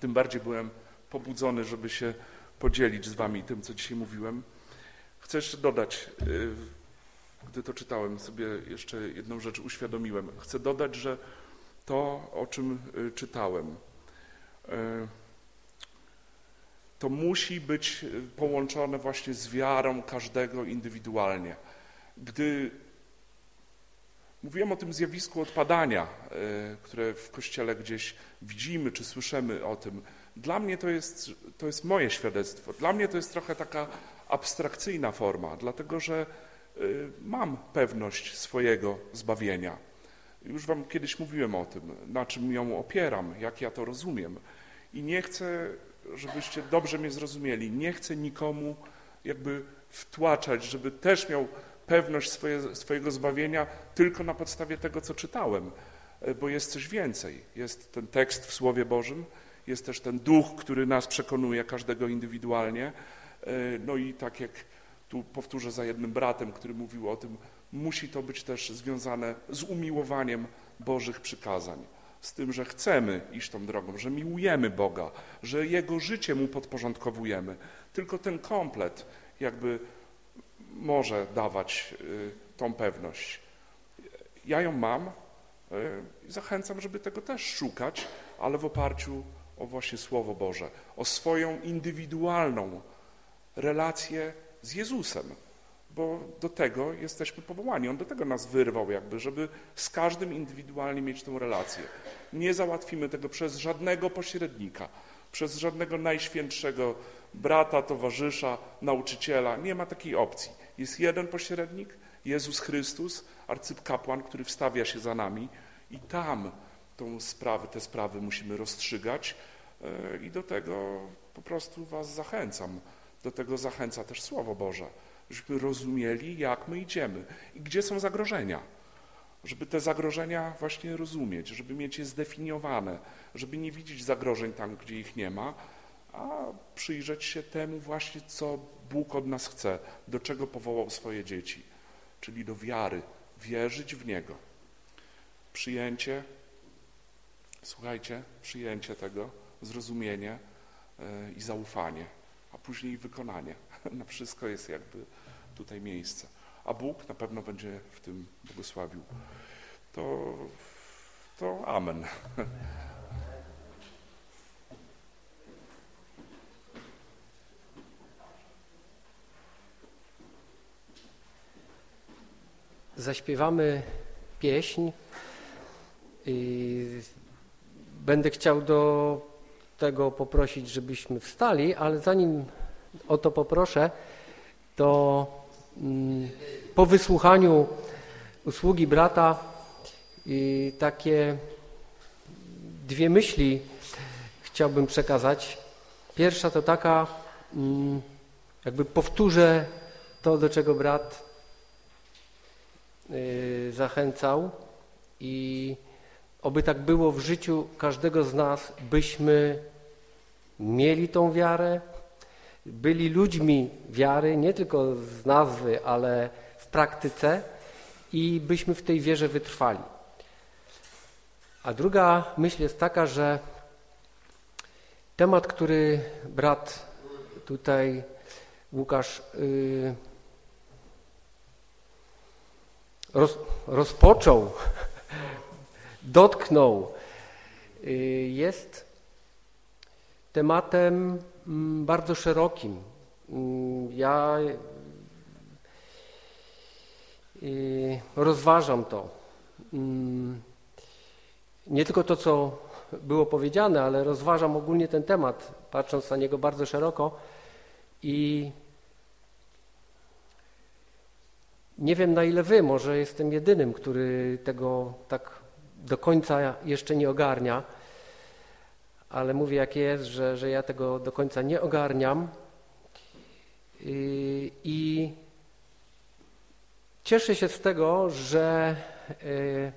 tym bardziej byłem pobudzony, żeby się podzielić z wami tym, co dzisiaj mówiłem. Chcę jeszcze dodać, y, gdy to czytałem, sobie jeszcze jedną rzecz uświadomiłem. Chcę dodać, że to, o czym y, czytałem, y, to musi być połączone właśnie z wiarą każdego indywidualnie. Gdy mówiłem o tym zjawisku odpadania, które w Kościele gdzieś widzimy czy słyszymy o tym, dla mnie to jest, to jest moje świadectwo. Dla mnie to jest trochę taka abstrakcyjna forma, dlatego że y, mam pewność swojego zbawienia. Już wam kiedyś mówiłem o tym, na czym ją opieram, jak ja to rozumiem. I nie chcę, żebyście dobrze mnie zrozumieli, nie chcę nikomu jakby wtłaczać, żeby też miał pewność swoje, swojego zbawienia tylko na podstawie tego, co czytałem, y, bo jest coś więcej. Jest ten tekst w Słowie Bożym, jest też ten duch, który nas przekonuje, każdego indywidualnie, no i tak jak tu powtórzę za jednym bratem, który mówił o tym, musi to być też związane z umiłowaniem Bożych przykazań, z tym, że chcemy iść tą drogą, że miłujemy Boga, że Jego życie Mu podporządkowujemy. Tylko ten komplet jakby może dawać y, tą pewność. Ja ją mam i y, zachęcam, żeby tego też szukać, ale w oparciu o właśnie Słowo Boże, o swoją indywidualną relację z Jezusem, bo do tego jesteśmy powołani. On do tego nas wyrwał jakby, żeby z każdym indywidualnie mieć tę relację. Nie załatwimy tego przez żadnego pośrednika, przez żadnego najświętszego brata, towarzysza, nauczyciela. Nie ma takiej opcji. Jest jeden pośrednik, Jezus Chrystus, arcykapłan, który wstawia się za nami i tam tą sprawę, te sprawy musimy rozstrzygać e, i do tego po prostu was zachęcam. Do tego zachęca też Słowo Boże, żebyśmy rozumieli, jak my idziemy i gdzie są zagrożenia. Żeby te zagrożenia właśnie rozumieć, żeby mieć je zdefiniowane, żeby nie widzieć zagrożeń tam, gdzie ich nie ma, a przyjrzeć się temu właśnie, co Bóg od nas chce, do czego powołał swoje dzieci, czyli do wiary, wierzyć w Niego. Przyjęcie, słuchajcie, przyjęcie tego, zrozumienie e, i zaufanie a później wykonanie. Na wszystko jest jakby tutaj miejsce. A Bóg na pewno będzie w tym błogosławił. To, to amen. Zaśpiewamy pieśń. Będę chciał do tego poprosić, żebyśmy wstali, ale zanim o to poproszę, to mm, po wysłuchaniu usługi brata takie dwie myśli chciałbym przekazać. Pierwsza to taka, mm, jakby powtórzę to, do czego brat y, zachęcał i oby tak było w życiu każdego z nas, byśmy mieli tą wiarę, byli ludźmi wiary, nie tylko z nazwy, ale w praktyce i byśmy w tej wierze wytrwali. A druga myśl jest taka, że temat, który brat tutaj Łukasz yy, roz, rozpoczął, dotknął, yy, jest tematem mm, bardzo szerokim. Mm, ja yy, rozważam to. Mm, nie tylko to, co było powiedziane, ale rozważam ogólnie ten temat, patrząc na niego bardzo szeroko i nie wiem na ile wy, może jestem jedynym, który tego tak do końca jeszcze nie ogarnia, ale mówię jak jest, że, że ja tego do końca nie ogarniam i, cieszę się z tego, że y,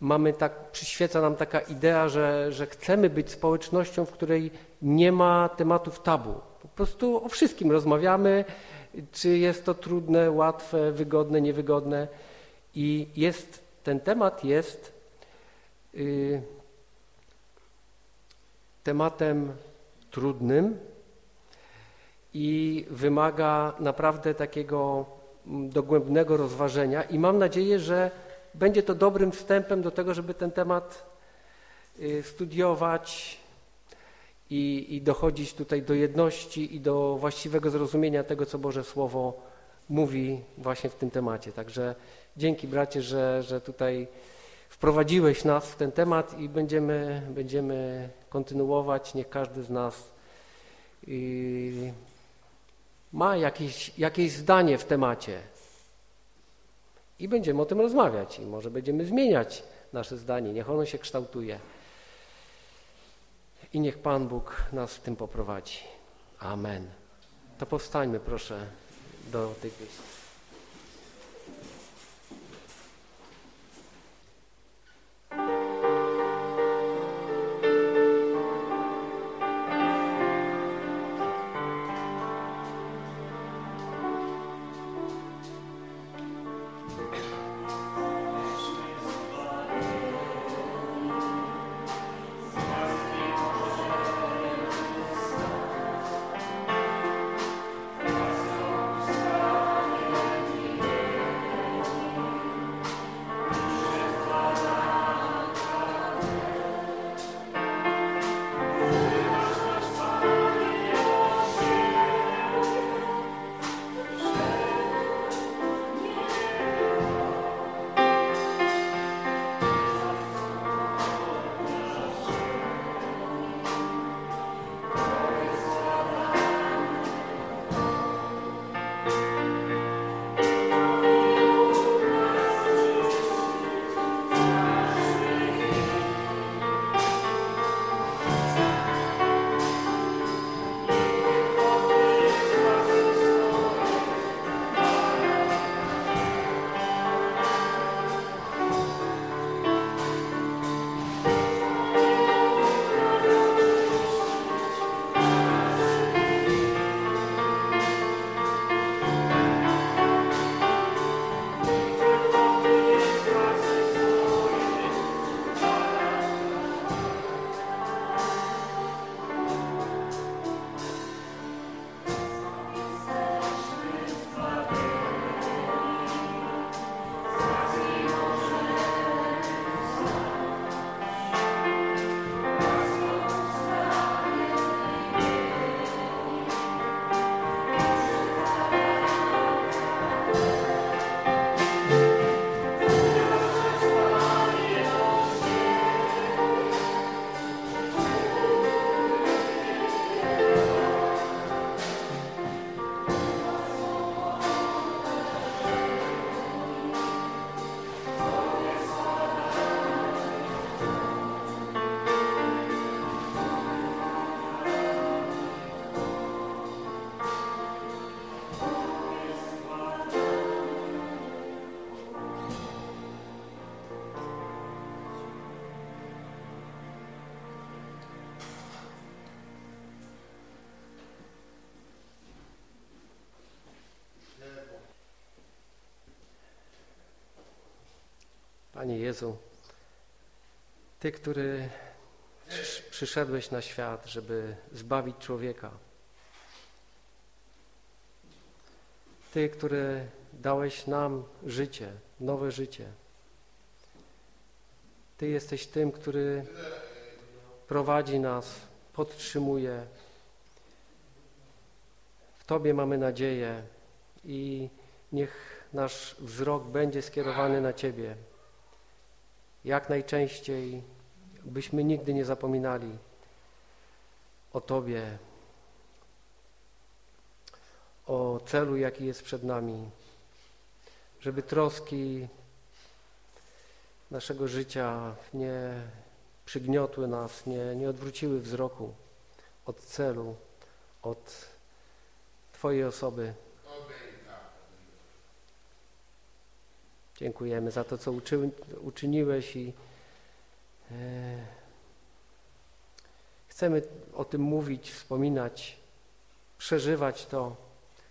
mamy tak, przyświeca nam taka idea, że, że chcemy być społecznością, w której nie ma tematów tabu. Po prostu o wszystkim rozmawiamy, czy jest to trudne, łatwe, wygodne, niewygodne. I jest, ten temat jest y, tematem trudnym i wymaga naprawdę takiego mm, dogłębnego rozważenia i mam nadzieję, że będzie to dobrym wstępem do tego, żeby ten temat y, studiować i, i dochodzić tutaj do jedności i do właściwego zrozumienia tego, co Boże Słowo mówi właśnie w tym temacie. Także dzięki bracie, że, że tutaj wprowadziłeś nas w ten temat i będziemy, będziemy kontynuować. Niech każdy z nas yy, ma jakieś, jakieś zdanie w temacie i będziemy o tym rozmawiać i może będziemy zmieniać nasze zdanie, niech ono się kształtuje. I niech Pan Bóg nas w tym poprowadzi. Amen. To powstańmy proszę do tej pieśni. Panie Jezu, Ty, który przyszedłeś na świat, żeby zbawić człowieka. Ty, który dałeś nam życie, nowe życie. Ty jesteś tym, który prowadzi nas, podtrzymuje. W Tobie mamy nadzieję i niech nasz wzrok będzie skierowany na Ciebie. Jak najczęściej, byśmy nigdy nie zapominali o Tobie, o celu, jaki jest przed nami, żeby troski naszego życia nie przygniotły nas, nie, nie odwróciły wzroku od celu, od Twojej osoby. Dziękujemy za to, co uczy, uczyniłeś i e, chcemy o tym mówić, wspominać, przeżywać to,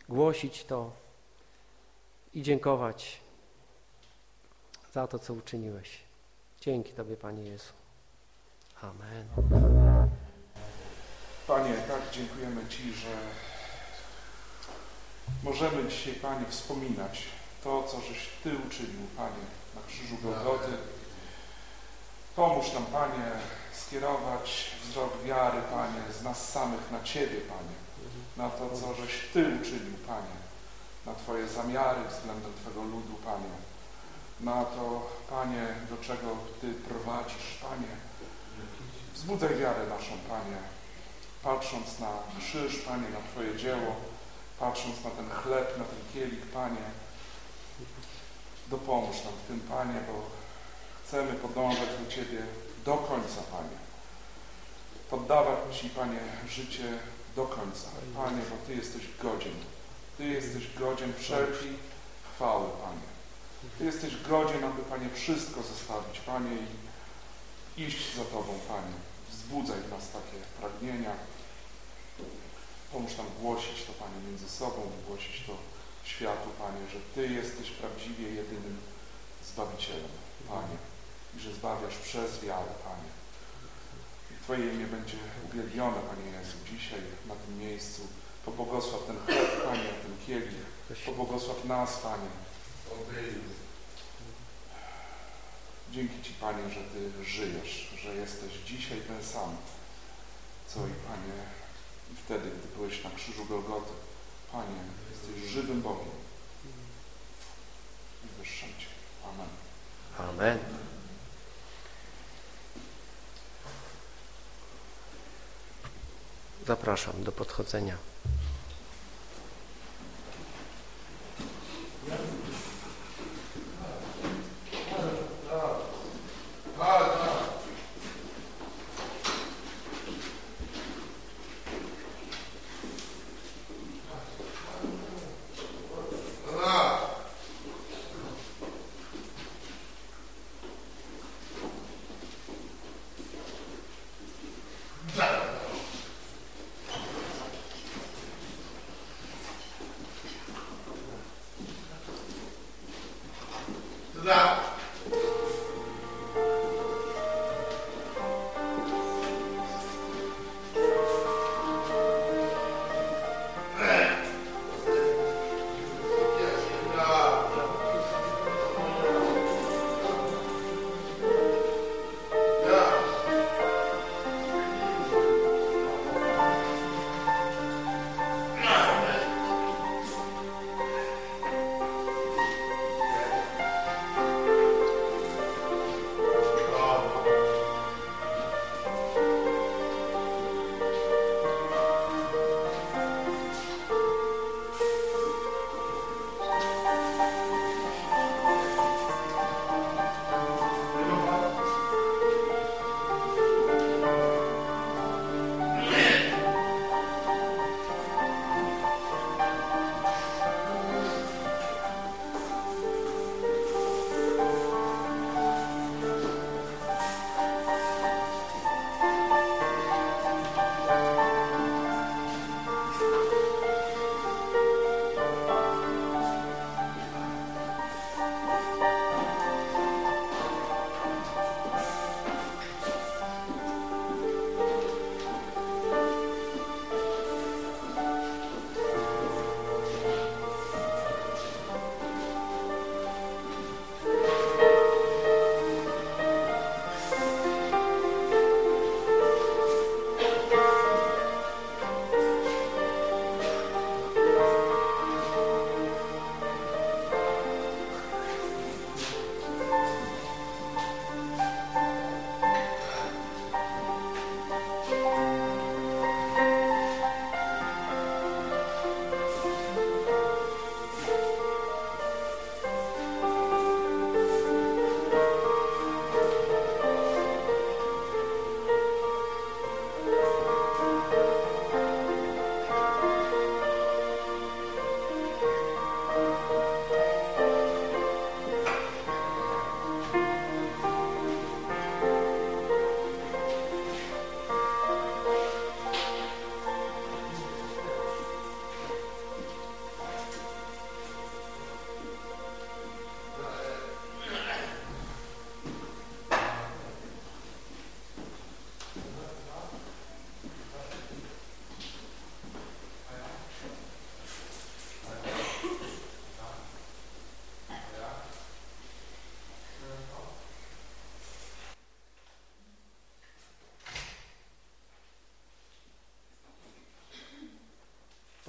głosić to i dziękować za to, co uczyniłeś. Dzięki Tobie, Panie Jezu. Amen. Panie, tak dziękujemy Ci, że możemy dzisiaj, Panie, wspominać to, co żeś Ty uczynił, Panie, na krzyżu Golgoty. Pomóż nam, Panie, skierować wzrok wiary, Panie, z nas samych na Ciebie, Panie, na to, co żeś Ty uczynił, Panie, na Twoje zamiary względem Twojego ludu, Panie, na to, Panie, do czego Ty prowadzisz, Panie. Wzbudzaj wiarę naszą, Panie, patrząc na krzyż, Panie, na Twoje dzieło, patrząc na ten chleb, na ten kielich, Panie, dopomóż nam w tym, Panie, bo chcemy podążać do Ciebie do końca, Panie. Poddawać Ci, Panie, życie do końca. Panie, bo Ty jesteś godzien. Ty jesteś godzien wszelkiej chwały, Panie. Ty jesteś godzien, aby, Panie, wszystko zostawić, Panie, i iść za Tobą, Panie. Wzbudzaj w nas takie pragnienia. Pomóż nam głosić to, Panie, między sobą, głosić to światu, Panie, że Ty jesteś prawdziwie jedynym Zbawicielem, Panie, i że zbawiasz przez wiarę, Panie. I Twoje imię będzie uwielbione, Panie Jezu, dzisiaj na tym miejscu. Pobłogosław ten chleb, Panie, ten kielich. Pobłogosław nas, Panie. Dzięki Ci, Panie, że Ty żyjesz, że jesteś dzisiaj ten sam, co i Panie wtedy, gdy byłeś na krzyżu Golgoty. Panie, jesteś żywym Bogiem. I wyższym Cię. Amen. Amen. Zapraszam do podchodzenia.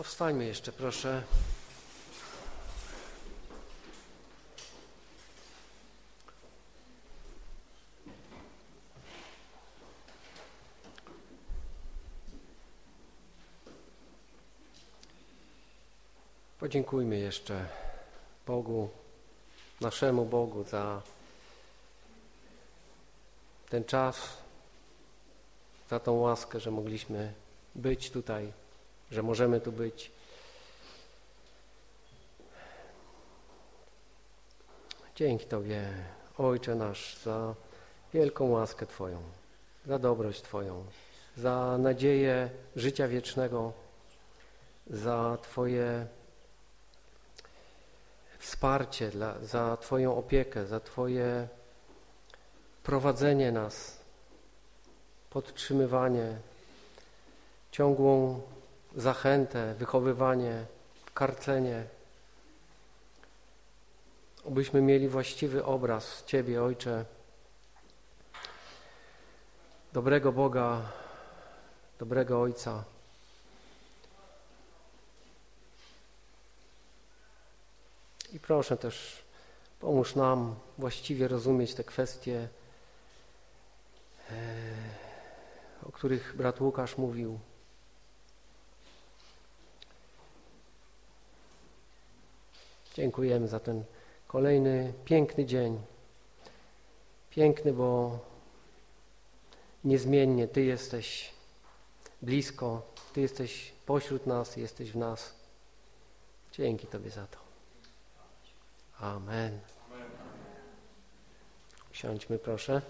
Powstańmy jeszcze, proszę. Podziękujmy jeszcze Bogu, naszemu Bogu za ten czas, za tą łaskę, że mogliśmy być tutaj, że możemy tu być. Dzięki Tobie, Ojcze nasz, za wielką łaskę Twoją, za dobroć Twoją, za nadzieję życia wiecznego, za Twoje wsparcie, dla, za Twoją opiekę, za Twoje prowadzenie nas, podtrzymywanie, ciągłą zachętę, wychowywanie, karcenie. Obyśmy mieli właściwy obraz Ciebie, Ojcze, dobrego Boga, dobrego Ojca. I proszę też, pomóż nam właściwie rozumieć te kwestie, e, o których brat Łukasz mówił. Dziękujemy za ten kolejny piękny dzień. Piękny, bo niezmiennie Ty jesteś blisko, Ty jesteś pośród nas, jesteś w nas. Dzięki Tobie za to. Amen. Siądźmy proszę.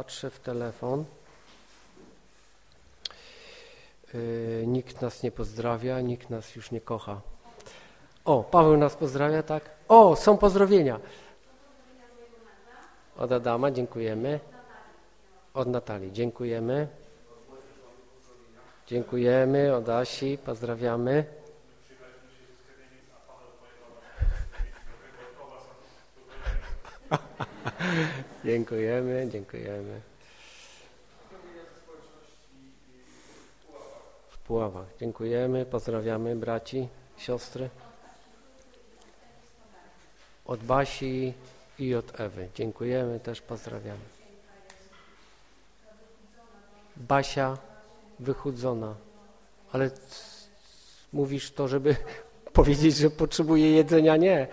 Patrzę w telefon. Yy, nikt nas nie pozdrawia, nikt nas już nie kocha. O, Paweł nas pozdrawia, tak? O, są pozdrowienia. Od Adama, dziękujemy. Od Natalii, dziękujemy. Dziękujemy, od Asi, pozdrawiamy. Dziękujemy, dziękujemy. W Puławach, dziękujemy, pozdrawiamy braci, siostry. Od Basi i od Ewy. Dziękujemy, też pozdrawiamy. Basia wychudzona. Ale mówisz to, żeby powiedzieć, że potrzebuje jedzenia? Nie.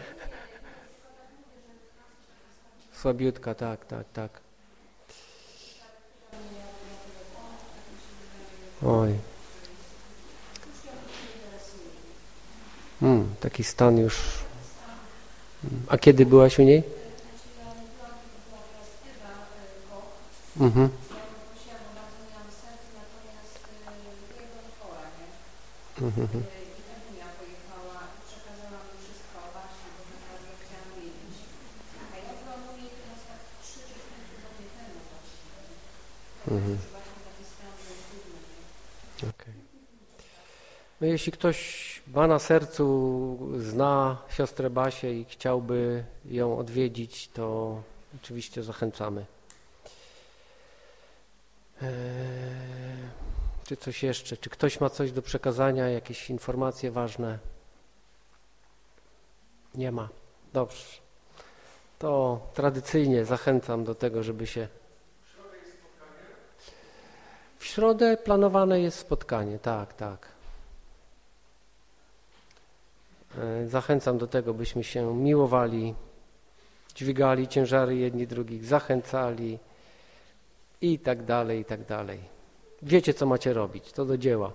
Słabiutka, tak, tak, tak. Oj. Hmm, taki stan już. A kiedy byłaś u niej? Mhm. Mhm. Mhm. Okay. No jeśli ktoś ma na sercu, zna siostrę Basię i chciałby ją odwiedzić, to oczywiście zachęcamy. Eee, czy coś jeszcze? Czy ktoś ma coś do przekazania, jakieś informacje ważne? Nie ma. Dobrze. To tradycyjnie zachęcam do tego, żeby się w środę planowane jest spotkanie, tak, tak. E, zachęcam do tego, byśmy się miłowali, dźwigali ciężary jedni drugich, zachęcali i tak dalej, i tak dalej. Wiecie, co macie robić, to do dzieła.